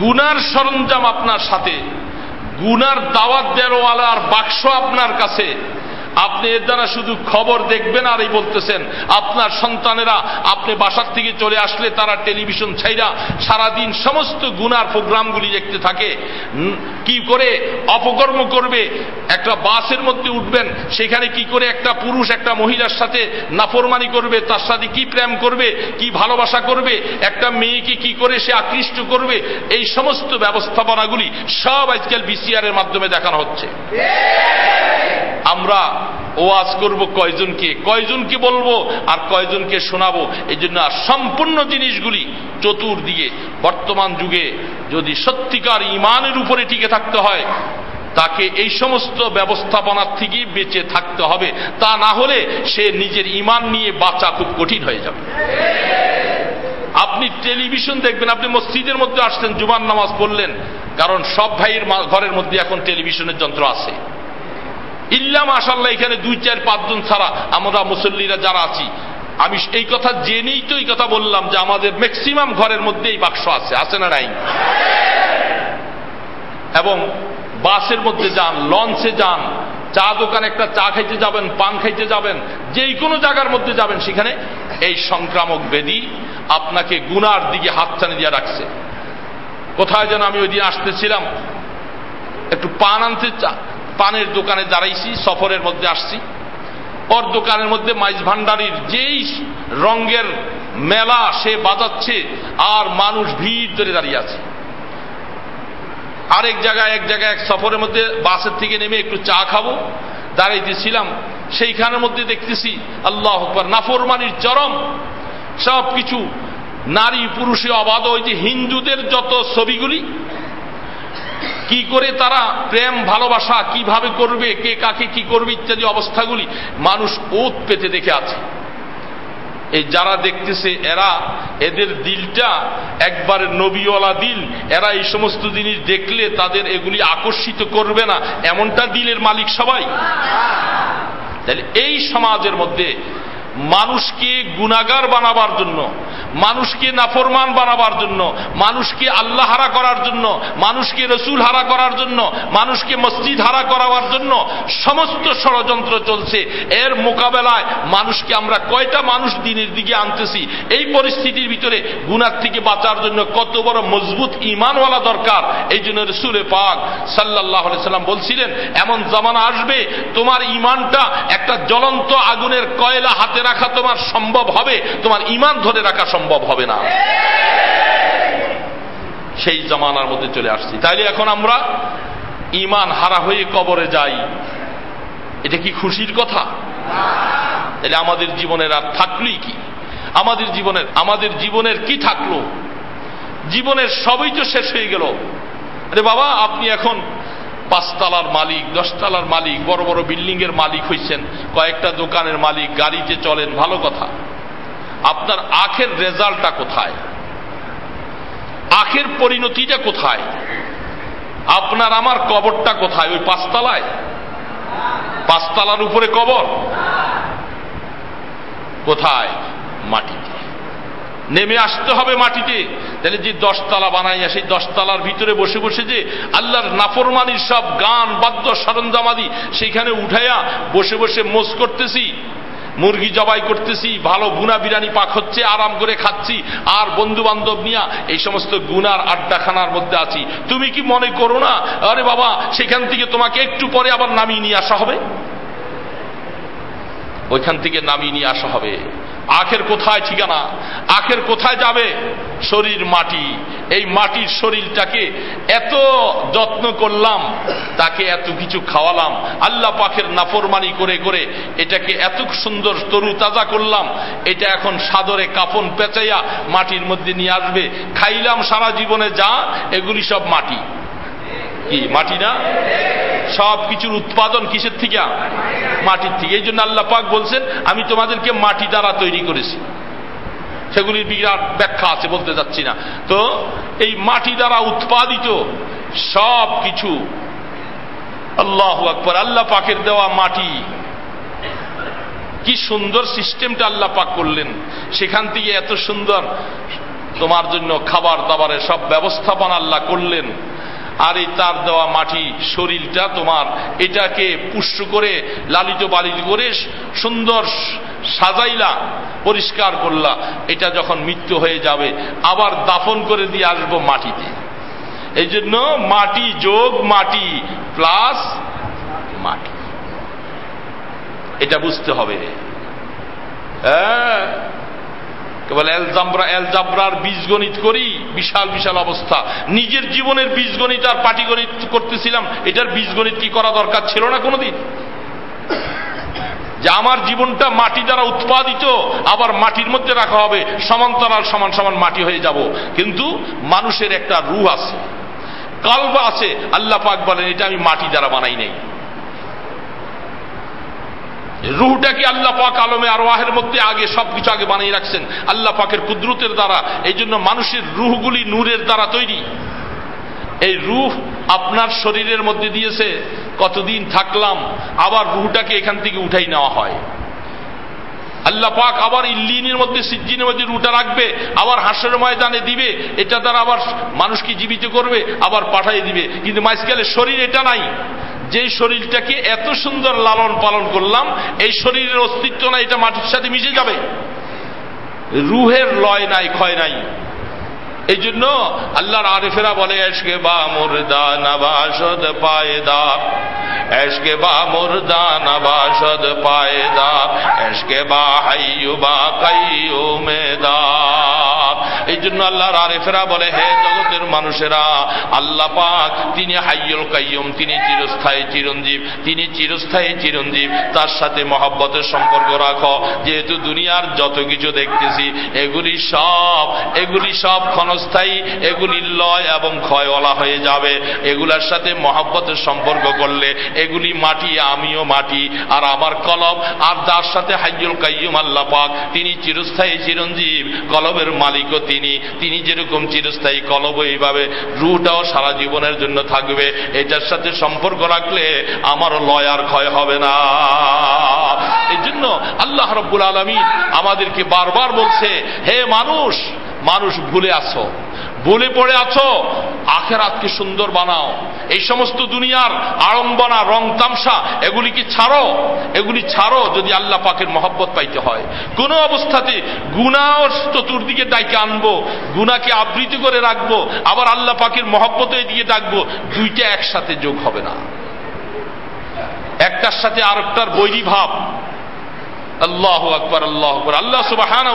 গুনার সরঞ্জাম আপনার সাথে, গুনার দাওয়াত দেওয়ালার বাক্স আপনার কাছে। আপনি এর দ্বারা শুধু খবর দেখবেন আর এই বলতেছেন, আপনার সন্তানেরা, আপনি বাসার থেকে চলে আসলে তারা টেলিভিশন ছাইরা সারাদিন সমস্ত গুনার প্রোগ্রামগুলি দেখতে থাকে। কি করে অপকর্ম করবে? একটা বাসের মধ্যে উঠবেন, সেখানে কি করে একটা পুরুষ, একটা মহিলার সাথে নাফরমানি করবে, তার সাথে কি প্রেম করবে, কি ভালোবাসা করবে, একটা মেয়েকে কি করে সে আকৃষ্ট করবে? এই সমস্ত ব্যবস্থাপনাগুলি সব আজকাল বিসিআর এর মাধ্যমে দেখানো হচ্ছে। আমরা ওয়াজ করব কয়জনকে কয়জনকে বলব আর কয়জনকে শোনাবো? এই জন্য আর সম্পূর্ণ জিনিসগুলি চতুর্দিকে। বর্তমান যুগে যদি সত্যিকার ইমানের উপরে টিকে থাকতে হয়, তাকে এই সমস্ত ব্যবস্থাপনার থেকে বেঁচে থাকতে হবে। তা না হলে সে নিজের ইমান নিয়ে বাঁচা খুব কঠিন হয়ে যাবে। আপনি টেলিভিশন দেখবেন, আপনি মসজিদের মধ্যে আসছেন জুমান নামাজ পড়লেন, কারণ সব ভাইয়ের ঘরের মধ্যে এখন টেলিভিশনের যন্ত্র আছে। ইল্লা মাসাল্লাহ এখানে দুই, চার পাঁচজন ছাড়া আমরা মুসল্লিরা যারা আছি। আমি এই কথা জেনেই তো এই কথা বললাম যে আমাদের ম্যাক্সিমাম ঘরের মধ্যে এই বাক্স আছে আছে না নাই? এবং বাসের মধ্যে যান, লঞ্চে যান, চা দোকানে একটা চা খাইতে যাবেন, পান খাইতে যাবেন, যেই কোনো জায়গার মধ্যে যাবেন, সেখানে এই সংক্রামক বেদি আপনাকে গুনার দিকে হাত হাতছানি দিয়ে রাখছে। কোথায় যেন আমি ওই দিন আসতেছিলাম, একটু পান আনতে পানের দোকানে দাঁড়াইছি, সফরের মধ্যে আসছি। ওর দোকানের মধ্যে মাইজ ভান্ডারির যেই রঙ্গের মেলা সে বাজাচ্ছে, আর মানুষ ভিড় ধরে দাঁড়িয়ে আছে। আরেক জায়গায়, এক জায়গায় এক সফরের মধ্যে বাসের থেকে নেমে একটু চা খাব, দাঁড়াইতেছিলাম। সেইখানের মধ্যে দেখতেছি, আল্লাহ আকবর, নাফরমানির চরম। সব কিছু নারী পুরুষে অবাধ, ওই যে হিন্দুদের যত ছবিগুলি কি করে তারা প্রেম, ভালোবাসা কীভাবে করবে, কে কাকে কি করবে ইত্যাদি অবস্থাগুলি মানুষ ওত পেতে দেখে আছে। এই যারা দেখতেছে, এরা এদের দিলটা একবারে নবীওয়ালা দিল, এরা এই সমস্ত জিনিস দেখলে তাদের এগুলি আকর্ষিত করবে না। এমনটা দিলের মালিক সবাই। তাহলে এই সমাজের মধ্যে মানুষকে গুণাগার বানাবার জন্য, মানুষকে নাফরমান বানাবার জন্য, মানুষকে আল্লাহ হারা করার জন্য, মানুষকে রসুল হারা করার জন্য, মানুষকে মসজিদ হারা করাবার জন্য সমস্ত ষড়যন্ত্র চলছে। এর মোকাবেলায় মানুষকে আমরা কয়টা মানুষ দিনের দিকে আনতেছি, এই পরিস্থিতির ভিতরে গুনার থেকে বাঁচার জন্য কত বড় মজবুত ইমানওয়ালা দরকার। এই জন্য রসুলে পাক সাল্লাহ সাল্লাম বলছিলেন, এমন জামানা আসবে, তোমার ইমানটা একটা জ্বলন্ত আগুনের কয়লা হাতে রাখা তোমার সম্ভব হবে, তোমার ইমান ধরে রাখা সম্ভব হবে না। সেই জমানার মধ্যে চলে আসছি। তাইলে এখন আমরা ইমান হারা হয়ে কবরে যাই। এটা কি খুশির কথা? তাহলে আমাদের জীবনের আর থাকলই কি? আমাদের জীবনের আমাদের জীবনের কি থাকল? জীবনের সবই তো শেষ হয়ে গেল। আরে বাবা, আপনি এখন পাঁচতলার মালিক, দশতলার মালিক, বড় বড় বিল্ডিং এর মালিক হয়েছেন কয়েকটা দোকানের মালিক, গাড়িতে চলেন, ভালো কথা। আপনার আখের রেজাল্টটা কোথায়? আখের পরিণতিটা কোথায়? আপনার আমার কবরটা কোথায়? ওই পাঁচতলায়? পাঁচতলার উপরে কবর? কোথায়? মাটিতে। নেমে আসতে হবে মাটিতে। তাহলে যে দশতলা বানাইয়া, সেই দশতলার ভিতরে বসে বসে যে আল্লাহর নাফরমানির সব গান, বাদ্য সরঞ্জামাদি সেইখানে উঠাইয়া বসে বসে মোজ করতেছি, মুরগি জবাই করতেছি, ভালো গুনা বিরানি পাক হচ্ছে, আরাম করে খাচ্ছি, আর বন্ধু বান্ধব নিয়া এই সমস্ত গুনার আড্ডাখানার মধ্যে আছি। তুমি কি মনে করো না? আরে বাবা, সেখান থেকে তোমাকে একটু পরে আবার নামিয়ে নিয়ে আসা হবে? ওইখান থেকে নামিয়ে নিয়ে আসা হবে। আখের কোথায় ঠিকানা? আখের কোথায় যাবে? শরীর মাটি। এই মাটির শরীরটাকে এত যত্ন করলাম, তাকে এত কিছু খাওয়ালাম, আল্লাহ পাখের নাফরমানি করে করে এটাকে এত সুন্দর তরু তাজা করলাম, এটা এখন সাদরে কাফন পেঁচাইয়া মাটির মধ্যে নিয়ে আসবে। খাইলাম সারা জীবনে যা, এগুলি সব মাটি। কি মাটি না সব কিছুর উৎপাদন কিসের থেকে? মাটির থেকে। এই জন্য আল্লাহ পাক বলছেন, আমি তোমাদেরকে মাটি দ্বারা তৈরি করেছি। সেগুলির বিরাট ব্যাখ্যা আছে, বলতে যাচ্ছি না। তো, এই মাটি দ্বারা উৎপাদিত সব কিছু আল্লাহ আকবর, আল্লাহ পাকের দেওয়া মাটি। কি সুন্দর সিস্টেমটা আল্লাহ পাক করলেন। সেখান থেকে এত সুন্দর, তোমার জন্য খাবার দাবারের সব ব্যবস্থাপনা আল্লাহ করলেন। আর এই তার দেওয়া মাটি শরীরটা তোমার। এটাকে পুষ্ট করে, লালিত বালিত করে সুন্দর সাজাইলা, পরিষ্কার করলা। এটা যখন মৃত্যু হয়ে যাবে, আবার দাফন করে দিয়ে আসব মাটিতে। এই জন্য মাটি যোগ, মাটি প্লাস মাটি। এটা বুঝতে হবে। হ্যাঁ। কেবল এলজামরা এলজাবরার বীজগণিত করি। বিশাল বিশাল অবস্থা। নিজের জীবনের বীজগণিত আর পাটিগণিত করতেছিলাম, এটার বীজগণিত কি করা দরকার ছিল না কোনোদিন? যে আমার জীবনটা মাটি দ্বারা উৎপাদিত, আবার মাটির মধ্যে রাখা হবে সমান্তরাল সমান সমান মাটি হয়ে যাব। কিন্তু মানুষের একটা রুহ আছে, কালবা আছে, আল্লাহ পাক বলেন, এটা আমি মাটি দ্বারা বানাই নেই। রুহটাকে আল্লাহ পাক আলমে আর ওয়াহের মধ্যে আগে সবকিছু আগে বানিয়ে রাখছেন। আল্লাহ পাকের কুদরতের দ্বারা, এই জন্য মানুষের রুহগুলি নূরের দ্বারা তৈরি। এই রুহ আপনার শরীরের মধ্যে দিয়েছে, কতদিন থাকলাম, আবার রুহটাকে এখান থেকে উঠাই নেওয়া হয়। আল্লাহ পাক আবার ইল্লিনের মধ্যে সিজ্জিনের মধ্যে রুটা রাখবে, আবার হাসের ময়দানে দিবে, এটা তারা আবার মানুষকে জীবিত করবে, আবার পাঠাই দিবে। কিন্তু মাইসকালের শরীর এটা নাই। যে শরীরটাকে এত সুন্দর লালন পালন করলাম, এই শরীরের অস্তিত্ব নাই, এটা মাটির সাথে মিশে যাবে। রুহের লয় নাই, ক্ষয় নাই। এই জন্য আল্লাহর আরিফেরা বলে এসকে বা মুর্দা নবাসদ পায়দা, এশকে বা মুরদান বাসদ পায়দা, এশকে বা হাইয়ু বা কাইয়ুমেদা এই জন্য আল্লাহর আরেফেরা বলে, হে জগতের মানুষেরা, আল্লাহ পাক তিনি হাইয়ুল কাইয়ুম, তিনি চিরস্থায়ী চিরঞ্জীব, তিনি চিরস্থায়ী চিরঞ্জীব, তার সাথে মহব্বতের সম্পর্ক রাখো। যেহেতু দুনিয়ার যত কিছু দেখতেছি, এগুলি সব এগুলি সব ক্ষণস্থায়ী এগুলি লয় এবং ক্ষয়ওয়ালা হয়ে যাবে। এগুলার সাথে মহব্বতের সম্পর্ক করলে এগুলি মাটি, আমিও মাটি, আর আমার কলম আর যার সাথে হাইজুল কাইয়ুম আল্লাহ পাক, তিনি চিরস্থায়ী চিরঞ্জীব কলমের মালিকও তিনি। তিনি যেরকম চিরস্থায়ী কলব, এইভাবে রুটাও সারা জীবনের জন্য থাকবে। এটার সাথে সম্পর্ক রাখলে আমারও লয় আর ক্ষয় হবে না। এই জন্য আল্লাহ রব্বুল আলমী আমাদেরকে বারবার বলছে, হে মানুষ মানুষ ভুলে আসো ভুলে পড়ে আছো আখের আখেরাতকে সুন্দর বানাও। এই সমস্ত দুনিয়ার আড়ম্বনা, রং তামসা এগুলিকে ছাড়ো? এগুলি ছাড়ো যদি আল্লাহ পাকের মহব্বত পাইতে হয়। কোন অবস্থাতে গুনাও চতুর্দিকে ডাইকে আনব গুণাকে আবৃত করে রাখব, আবার আল্লাহ পাকের মহব্বত এদিকে ডাকবো, দুইটা একসাথে যোগ হবে না। একটার সাথে আরেকটার বৈরী ভাব। আল্লাহ আকবর আল্লাহ আকবর। আল্লাহ সুবাহান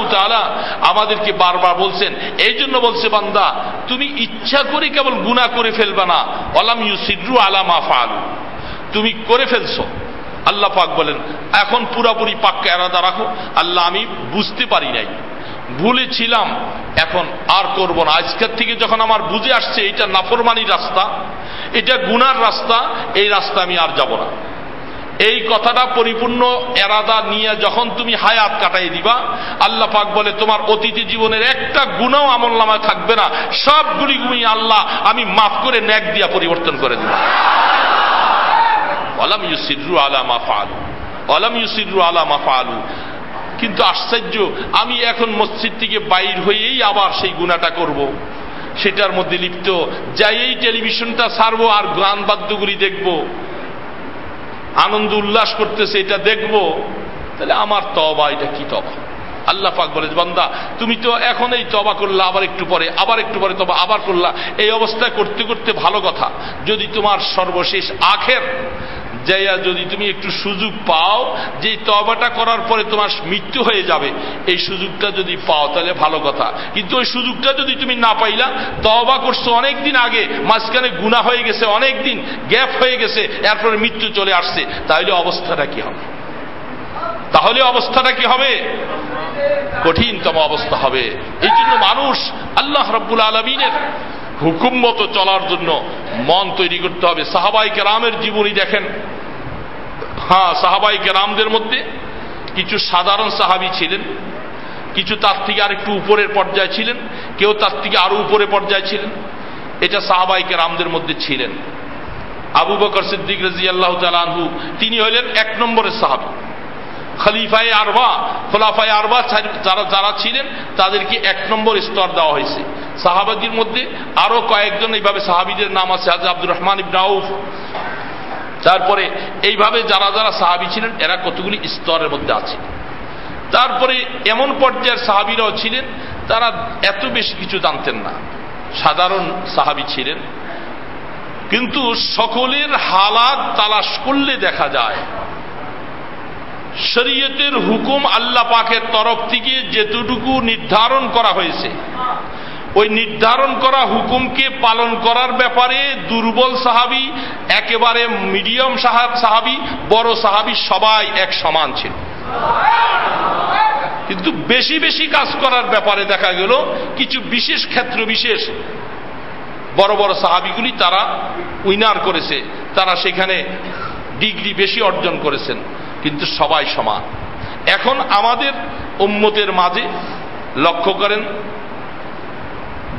আমাদেরকে বারবার বলছেন, এই জন্য বলছে বান্দা, তুমি ইচ্ছা করে কেবল গুণা করে ফেলবা না। অলাম ইউ সিদ্রু আলামা ফাল তুমি করে ফেলছো। আল্লাহ পাক বলেন, এখন পুরাপুরি পাককে এরাদা রাখো। আল্লাহ আমি বুঝতে পারি নাই। ভুলেছিলাম, এখন আর করব না। আজকের থেকে যখন আমার বুঝে আসছে এটা নাফরমানির রাস্তা, এটা গুনার রাস্তা, এই রাস্তা আমি আর যাব না। এই কথাটা পরিপূর্ণ এরাদা নিয়ে যখন তুমি হায়াত কাটাই দিবা, আল্লাহ পাক বলে, তোমার অতীতি জীবনের একটা গুণাও আমল নামায় থাকবে না। সবগুলি গুণি আল্লাহ, আমি মাফ করে ন্যাক দিয়া পরিবর্তন করে দিব। অলাম ইউসিরু আলা মাফা আলু অলাম ইউসিরু আলা মাফা আলু কিন্তু আশ্চর্য, আমি এখন মসজিদ থেকে বাইর হয়েই আবার সেই গুণাটা করব। সেটার মধ্যে লিপ্ত, যাই এই টেলিভিশনটা সারবো আর গান বাদ্যগুলি দেখব। আনন্দ উল্লাস করতেছে, এটা দেখব। তাহলে আমার তবা এটা কি তবা আল্লাহ পাক বলে, বান্দা, তুমি তো এখন এই তবা করলা, আবার একটু পরে, আবার একটু পরে তবা আবার করলা। এই অবস্থায় করতে করতে ভালো কথা। যদি তোমার সর্বশেষ আখের যাইয়া যদি তুমি একটু সুযোগ পাও যে তবাটা করার পরে তোমার মৃত্যু হয়ে যাবে, এই সুযোগটা যদি পাও, তাহলে ভালো কথা। কিন্তু ওই সুযোগটা যদি তুমি না পাইলা তবা করছ অনেক দিন আগে, মাঝখানে গুণা হয়ে গেছে অনেক দিন গ্যাপ হয়ে গেছে, এরপরে মৃত্যু চলে আসছে, তাহলে অবস্থাটা কি হবে? তাহলে অবস্থাটা কি হবে? কঠিনতম অবস্থা হবে। এই জন্য মানুষ আল্লাহ রব্বুল আলমিনের হুকুম মতো চলার জন্য মন তৈরি করতে হবে। সাহাবাই কেরামের জীবনী দেখেন। হ্যাঁ সাহাবাই কেরামদের মধ্যে কিছু সাধারণ সাহাবি ছিলেন। কিছু তার থেকে আর একটু উপরের পর্যায়ে ছিলেন। কেউ তার থেকে আরও উপরে পর্যায়ে ছিলেন। এটা সাহাবাই কেরামদের মধ্যে ছিলেন। আবু বকর সিদ্দিক রাজি আল্লাহ তালু তিনি হলেন এক নম্বরের সাহাবি। খলিফায় আরবা, খোলাফায় আরবা যারা যারা ছিলেন, তাদেরকে এক নম্বর স্তর দেওয়া হয়েছে। সাহাবাজির মধ্যে আরও কয়েকজন এইভাবে সাহাবিদের নাম আছে হাজ আব্দুর রহমান ইবনাউফ তারপরে এইভাবে যারা যারা সাহাবি ছিলেন, এরা কতগুলি স্তরের মধ্যে আছে। তারপরে এমন পর্যায়ের সাহাবিরাও ছিলেন, তারা এত বেশি কিছু জানতেন না। সাধারণ সাহাবি ছিলেন। কিন্তু সকলের হালাত তালাশ করলে দেখা যায় শরীয়তের হুকুম আল্লাহ পাকের তরফ থেকে যেতটুকু নির্ধারণ করা হয়েছে, ওই নির্ধারণ করা হুকুমকে পালন করার ব্যাপারে দুর্বল সাহাবি, একেবারে মিডিয়াম সাহাব সাহাবি, বড় সাহাবি সবাই এক সমান ছিল। কিন্তু বেশি বেশি কাজ করার ব্যাপারে দেখা গেল, কিছু বিশেষ ক্ষেত্র বিশেষ বড় বড় সাহাবিগুলি তারা উইনার করেছে, তারা সেখানে ডিগ্রি বেশি অর্জন করেছেন। কিন্তু সবাই সমান। এখন আমাদের উম্মতের মাঝে লক্ষ্য করেন,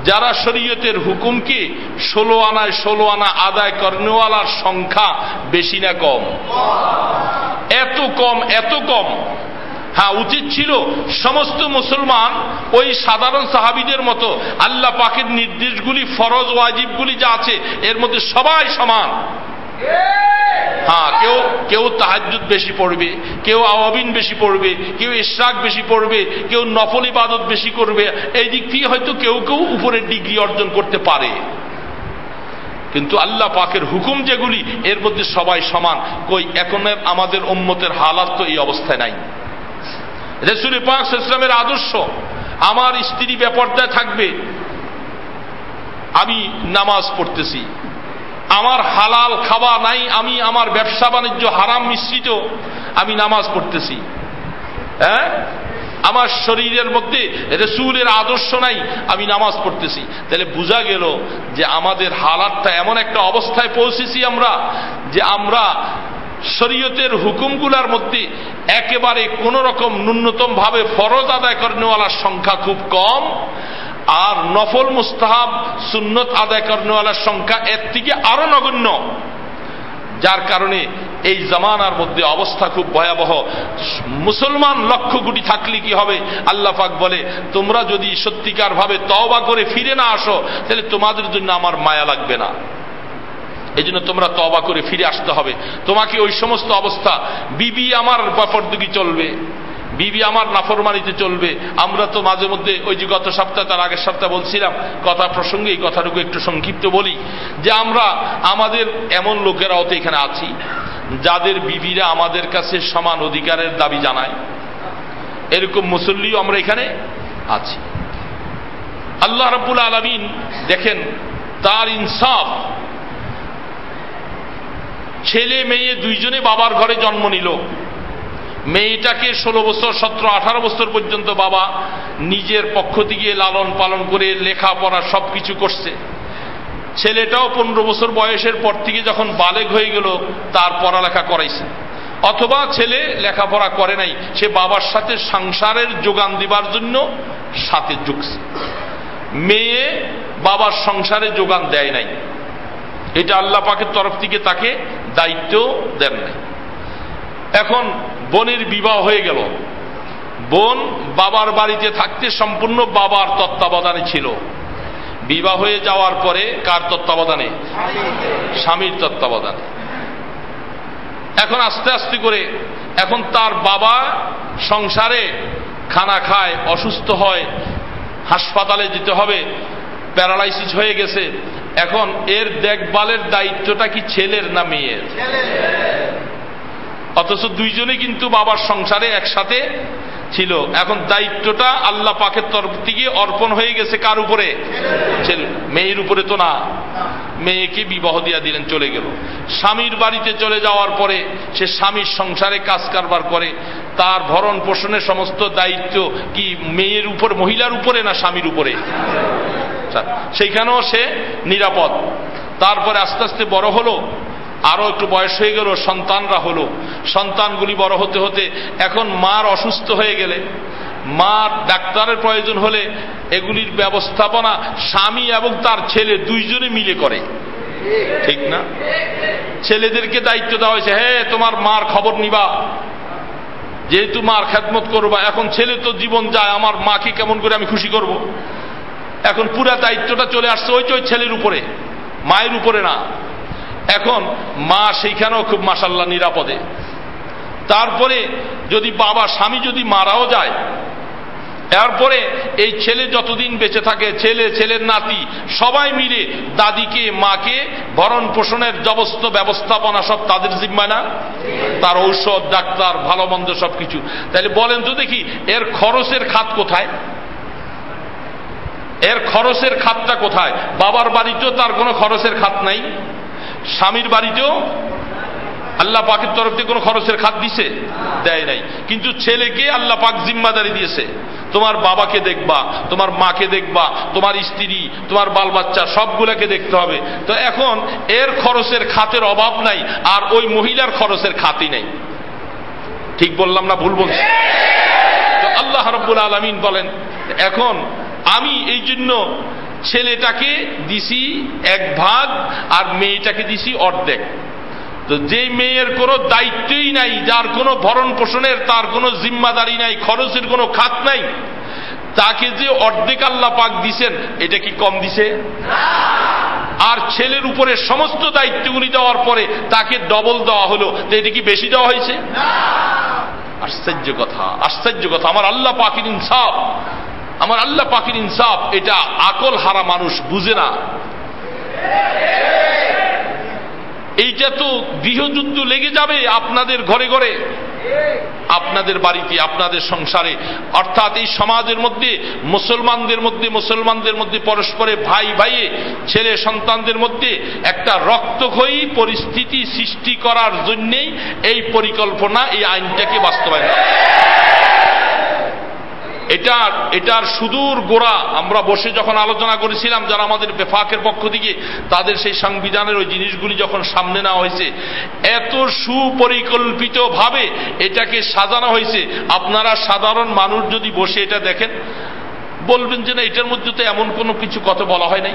যারা শরীয়তের হুকুমকে ষোলো আনায় ষোলো আনা আদায় কর্নেওয়ালার সংখ্যা বেশি না কম? এত কম এত কম। হ্যাঁ উচিত ছিল সমস্ত মুসলমান ওই সাধারণ সাহাবিদের মতো আল্লাহ পাকের নির্দেশগুলি, ফরজ, ওয়াজিবগুলি যা আছে, এর মধ্যে সবাই সমান। হ্যাঁ কেউ কেউ তাহাজুদ বেশি পড়বে, কেউ আওয়াবিন বেশি পড়বে, কেউ ইশরাক বেশি পড়বে, কেউ নফল ইবাদত বেশি করবে, এই দিক থেকে হয়তো কেউ কেউ উপরের ডিগ্রি অর্জন করতে পারে। কিন্তু আল্লাহ পাকের হুকুম যেগুলি, এর মধ্যে সবাই সমান। কই এখনের আমাদের উম্মতের হালাত তো এই অবস্থায় নাই। রেসুল পাক ইসলামের আদর্শ, আমার স্ত্রী ব্যাপারটায় থাকবে, আমি নামাজ পড়তেছি। আমার হালাল খাওয়া নাই, আমি আমার ব্যবসা বাণিজ্য হারাম মিশ্রিত, আমি নামাজ পড়তেছি। হ্যাঁ? আমার শরীরের মধ্যে রসুলের আদর্শ নাই, আমি নামাজ পড়তেছি। তাহলে বোঝা গেল যে আমাদের হালাতটা এমন একটা অবস্থায় পৌঁছেছি আমরা, যে আমরা শরীয়তের হুকুমগুলার মধ্যে একেবারে কোন রকম ন্যূনতম ভাবে ফরজ আদায় করেনওয়ালার সংখ্যা খুব কম। আর নফল মুস্তাহাব সুন্নত আদায় করেনওয়ালার সংখ্যা এর থেকে আরও নগণ্য। যার কারণে এই জামানার মধ্যে অবস্থা খুব ভয়াবহ। মুসলমান লক্ষ কোটি থাকলে কি হবে? আল্লাহ পাক বলে, তোমরা যদি সত্যিকার ভাবে তওবা করে ফিরে না আসো, তাহলে তোমাদের জন্য আমার মায়া লাগবে না। এই জন্য তোমরা তবা করে ফিরে আসতে হবে। তোমাকে ওই সমস্ত অবস্থা, বিবি আমার পরদুগি চলবে। বিবি আমার নাফরমানিতে চলবে। আমরা তো মাঝে মধ্যে ওই যে গত সপ্তাহ, তার আগের সপ্তাহ বলছিলাম, কথা প্রসঙ্গে এই কথাটুকু একটু সংক্ষিপ্ত বলি, যে আমরা আমাদের এমন লোকেরাও তো এখানে আছি, যাদের বিবিরা আমাদের কাছে সমান অধিকারের দাবি জানায়। এরকম মুসল্লিও আমরা এখানে আছি। আল্লাহ রব্বুল আলমিন দেখেন, তার ইনসাফ, ছেলে, মেয়ে, দুইজনে বাবার ঘরে জন্ম নিল। মেয়েটাকে ষোলো বছর, সতেরো, আঠারো বছর পর্যন্ত বাবা নিজের পক্ষ থেকে লালন পালন করে লেখাপড়া সব কিছু করছে। ছেলেটাও পনেরো বছর বয়সের পর থেকে যখন বালেগ হয়ে গেল, তার পড়ালেখা করাইছে। অথবা ছেলে লেখাপড়া করে নাই, সে বাবার সাথে সংসারের যোগান দিবার জন্য সাথে যুগছে মেয়ে বাবার সংসারে যোগান দেয় নাই। এটা আল্লাহ পাকের তরফ থেকে তাকে দায়িত্ব দেন নাই। এখন বোনের বিবাহ হয়ে গেল। বোন বাবার বাড়িতে থাকতে সম্পূর্ণ বাবার তত্ত্বাবধানে ছিল। বিবাহ হয়ে যাওয়ার পরে কার তত্ত্বাবধানে? স্বামীর তত্ত্বাবধানে। এখন আস্তে আস্তে করে এখন তার বাবা সংসারে খানা খায়, অসুস্থ হয়, হাসপাতালে যেতে হবে, প্যারালাইসিস হয়ে গেছে। এখন এর দেখভালের দায়িত্বটা কি ছেলের না মেয়ের? অথচ দুইজনে কিন্তু বাবার সংসারে একসাথে ছিল। এখন দায়িত্বটা আল্লাহ পাকের তরফ থেকে অর্পণ হয়ে গেছে কার উপরে? মেয়ের উপরে তো না। মেয়েকে বিবাহ দিয়া দিলেন, চলে গেল। স্বামীর বাড়িতে চলে যাওয়ার পরে সে স্বামীর সংসারে কাজ কারবার করে। তার ভরণ পোষণের সমস্ত দায়িত্ব কি মেয়ের উপর, মহিলার উপরে না স্বামীর উপরে? সেইখানেও সে নিরাপদ। তারপরে আস্তে আস্তে বড় হলো। আরও একটু বয়স হয়ে গেল, সন্তানরা হলো। সন্তানগুলি বড় হতে হতে এখন মার অসুস্থ হয়ে গেলে, মার ডাক্তারের প্রয়োজন হলে এগুলির ব্যবস্থাপনা স্বামী এবং তার ছেলে দুইজনে মিলে করে। ঠিক না? ছেলেদেরকে দায়িত্ব দেওয়া হয়েছে হ্যাঁ তোমার মার খবর নিবা। যেহেতু মার খেদমত করবা, এখন ছেলে তো জীবন যায়, আমার মাকে কেমন করে আমি খুশি করব। এখন পুরা দায়িত্বটা চলে আসছে ওই যে ওই ছেলের উপরে, মায়ের উপরে না। এখন মা সেইখানেও খুব মাসাল্লাহ নিরাপদে। তারপরে যদি বাবা, স্বামী যদি মারাও যায়, এরপরে এই ছেলে যতদিন বেঁচে থাকে, ছেলে, ছেলের নাতি, সবাই মিলে দাদিকে, মাকে ভরণ পোষণের জবস্ত ব্যবস্থাপনা সব তাদের জিম্মায় না? তার ঔষধ, ডাক্তার, ভালো মন্দ সব কিছু। তাহলে বলেন তো দেখি, এর খরচের খাত কোথায়? এর খরচের খাতটা কোথায়? বাবার বাড়িতেও তার কোনো খরচের খাত নাই? স্বামীর বাড়িতেও আল্লাহ পাকের তরফ থেকে কোনো খরচের খাত দিছে? দেয় নাই। কিন্তু ছেলেকে আল্লাহ পাক জিম্মাদারি দিয়েছে। তোমার বাবাকে দেখবা, তোমার মাকে দেখবা, তোমার স্ত্রী, তোমার বাল বাচ্চা সবগুলাকে দেখতে হবে। তো এখন এর খরচের খাতের অভাব নাই, আর ওই মহিলার খরচের খাতই নাই। ঠিক বললাম না ভুল বলছি? আল্লাহ রব্বুল আলমিন বলেন, এখন আমি এই জন্য ছেলেটাকে দিছি এক ভাগ আর মেয়েটাকে দিছি অর্ধেক। তো যে মেয়ের কোনো দায়িত্বই নাই, যার কোনো ভরণ পোষণের, তার কোনো জিম্মাদারি নাই, খরচের কোনো খাত নাই, তাকে যে অর্ধেক আল্লাহ পাক দিছেন, এটা কি কম দিছে? আর ছেলের উপরে সমস্ত দায়িত্বগুলি দেওয়ার পরে তাকে ডবল দেওয়া হলো, তো এটা কি বেশি দেওয়া হয়েছে? আশ্চর্য কথা আশ্চর্য কথা। আমার আল্লাহ পাখির ইনসাফ আমার আল্লাহ পাখির ইনসাফ, এটা আকল হারা মানুষ বুঝে না। এইটা তো গৃহযুদ্ধ লেগে যাবে আপনাদের ঘরে ঘরে। আপনাদের বাড়িতে, আপনাদের সংসারে। অর্থাৎ এই সমাজের মধ্যে, মুসলমানদের মধ্যে মুসলমানদের মধ্যে পরস্পরে ভাই ভাইয়ে, ছেলে সন্তানদের মধ্যে একটা রক্তক্ষয়ী পরিস্থিতি সৃষ্টি করার জন্যেই এই পরিকল্পনা, এই আইনটাকে বাস্তবায়ন এটার এটার সুদূর গোড়া আমরা বসে যখন আলোচনা করেছিলাম যারা আমাদের বেফাকের পক্ষ থেকে, তাদের সেই সংবিধানের ওই জিনিসগুলি যখন সামনে নেওয়া হয়েছে, এত সুপরিকল্পিত ভাবে এটাকে সাজানো হয়েছে। আপনারা সাধারণ মানুষ যদি বসে এটা দেখেন, বলবেন যে না, এটার মধ্যে তো এমন কোনো কিছু কথা বলা হয় নাই,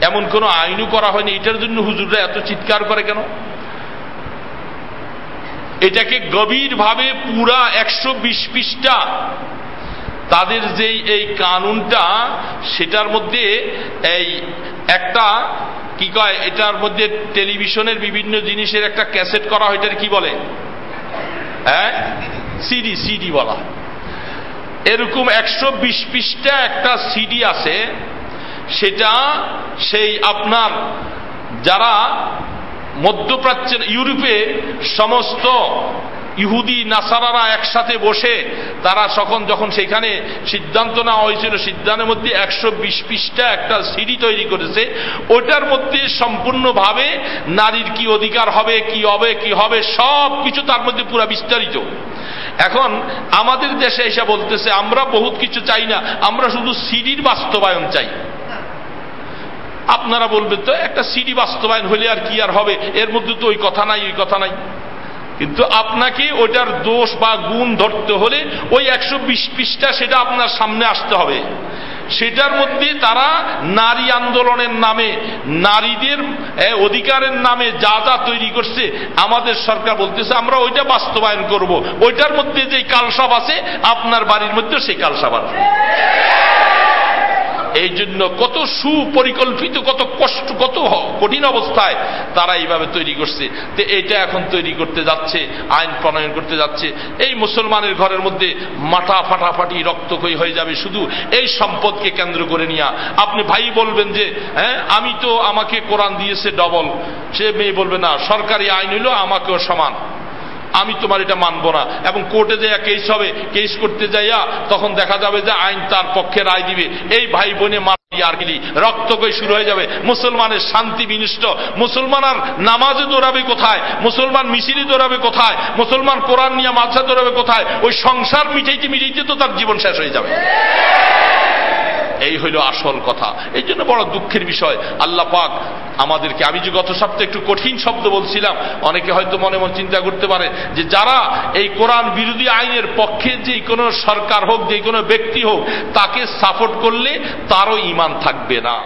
এমন কোনো আইনও করা হয়নি, এটার জন্য হুজুররা এত চিৎকার করে কেন? এটাকে গভীরভাবে পুরা একশো বিশ পৃষ্ঠা তাদের যেই এই কানুনটা, সেটার মধ্যে এই একটা কি কয়, এটার মধ্যে টেলিভিশনের বিভিন্ন জিনিসের একটা ক্যাসেট করা হয় কি বলে? হ্যাঁ? সিডি সিডি বলা এরকম একশো বিশ পৃষ্ঠা একটা সিডি আছে, সেটা সেই আপনার যারা মধ্যপ্রাচ্যের, ইউরোপে সমস্ত ইহুদি নাসারারা একসাথে বসে তারা তখন যখন সেখানে সিদ্ধান্ত নেওয়া হয়েছিল, সিদ্ধান্তের মধ্যে একশো বিশ পৃষ্ঠা একটা সিঁড়ি তৈরি করেছে। ওটার মধ্যে সম্পূর্ণভাবে নারীর কি অধিকার হবে, কি হবে কি হবে, সব কিছু তার মধ্যে পুরো বিস্তারিত। এখন আমাদের দেশে এসে বলতেছে, আমরা বহুত কিছু চাই না, আমরা শুধু সিডির বাস্তবায়ন চাই। আপনারা বলবেন তো, একটা সিডি বাস্তবায়ন হলে আর কি আর হবে? এর মধ্যে তো ওই কথা নাই, ওই কথা নাই। কিন্তু আপনাকে ওইটার দোষ বা গুণ ধরতে হলে ওই একশো বিশ পৃষ্ঠা সেটা আপনার সামনে আসতে হবে। সেটার মধ্যে তারা নারী আন্দোলনের নামে, নারীদের অধিকারের নামে যা যা তৈরি করছে, আমাদের সরকার বলতেছে, আমরা ওইটা বাস্তবায়ন করব। ওইটার মধ্যে যে কালসাপ আছে, আপনার বাড়ির মধ্যে সেই কালসাপ আছে। এই জন্য কত সুপরিকল্পিত, কত কষ্ট, কত কঠিন অবস্থায় তারা এইভাবে তৈরি করছে। তো এটা এখন তৈরি করতে যাচ্ছে, আইন প্রণয়ন করতে যাচ্ছে। এই মুসলমানের ঘরের মধ্যে মাথা ফাটাফাটি রক্তক্ষয়ী হয়ে যাবে শুধু এই সম্পদকে কেন্দ্র করে নিয়া। আপনি ভাই বলবেন যে হ্যাঁ আমি তো আমাকে কোরআন দিয়েছে ডবল সে মেয়ে বলবে, না, সরকারি আইন হইল আমাকেও সমান। আমি তোমার এটা মানব না। এবং কোর্টে যাইয়া কেস হবে কেস করতে যাইয়া তখন দেখা যাবে যে আইন তার পক্ষে রায় দিবে। এই ভাই বোনে আর গিলি রক্তকই শুরু হয়ে যাবে। মুসলমানের শান্তি বিনিষ্ট। মুসলমান আর নামাজে দৌড়াবে কোথায়? মুসলমান মিছিলে দৌড়াবে কোথায়? মুসলমান কোরআন নিয়ে মাঝা দৌড়াবে কোথায়? ওই সংসার মিটাইতে মিটাইতে তো তার জীবন শেষ হয়ে যাবে। এই হইল আসল কথা। এই জন্য বড় দুঃখের বিষয়। আল্লাহ পাক আমাদেরকে, আমি যে গত সপ্তাহে একটু কঠিন শব্দ বলছিলাম, অনেকে হয়তো মনে মন চিন্তা করতে পারে যে যারা এই কোরআন বিরোধী আইনের পক্ষে যে কোনো সরকার হোক যে কোনো ব্যক্তি হোক, তাকে সাপোর্ট করলে তারও ইমান থাকবে না।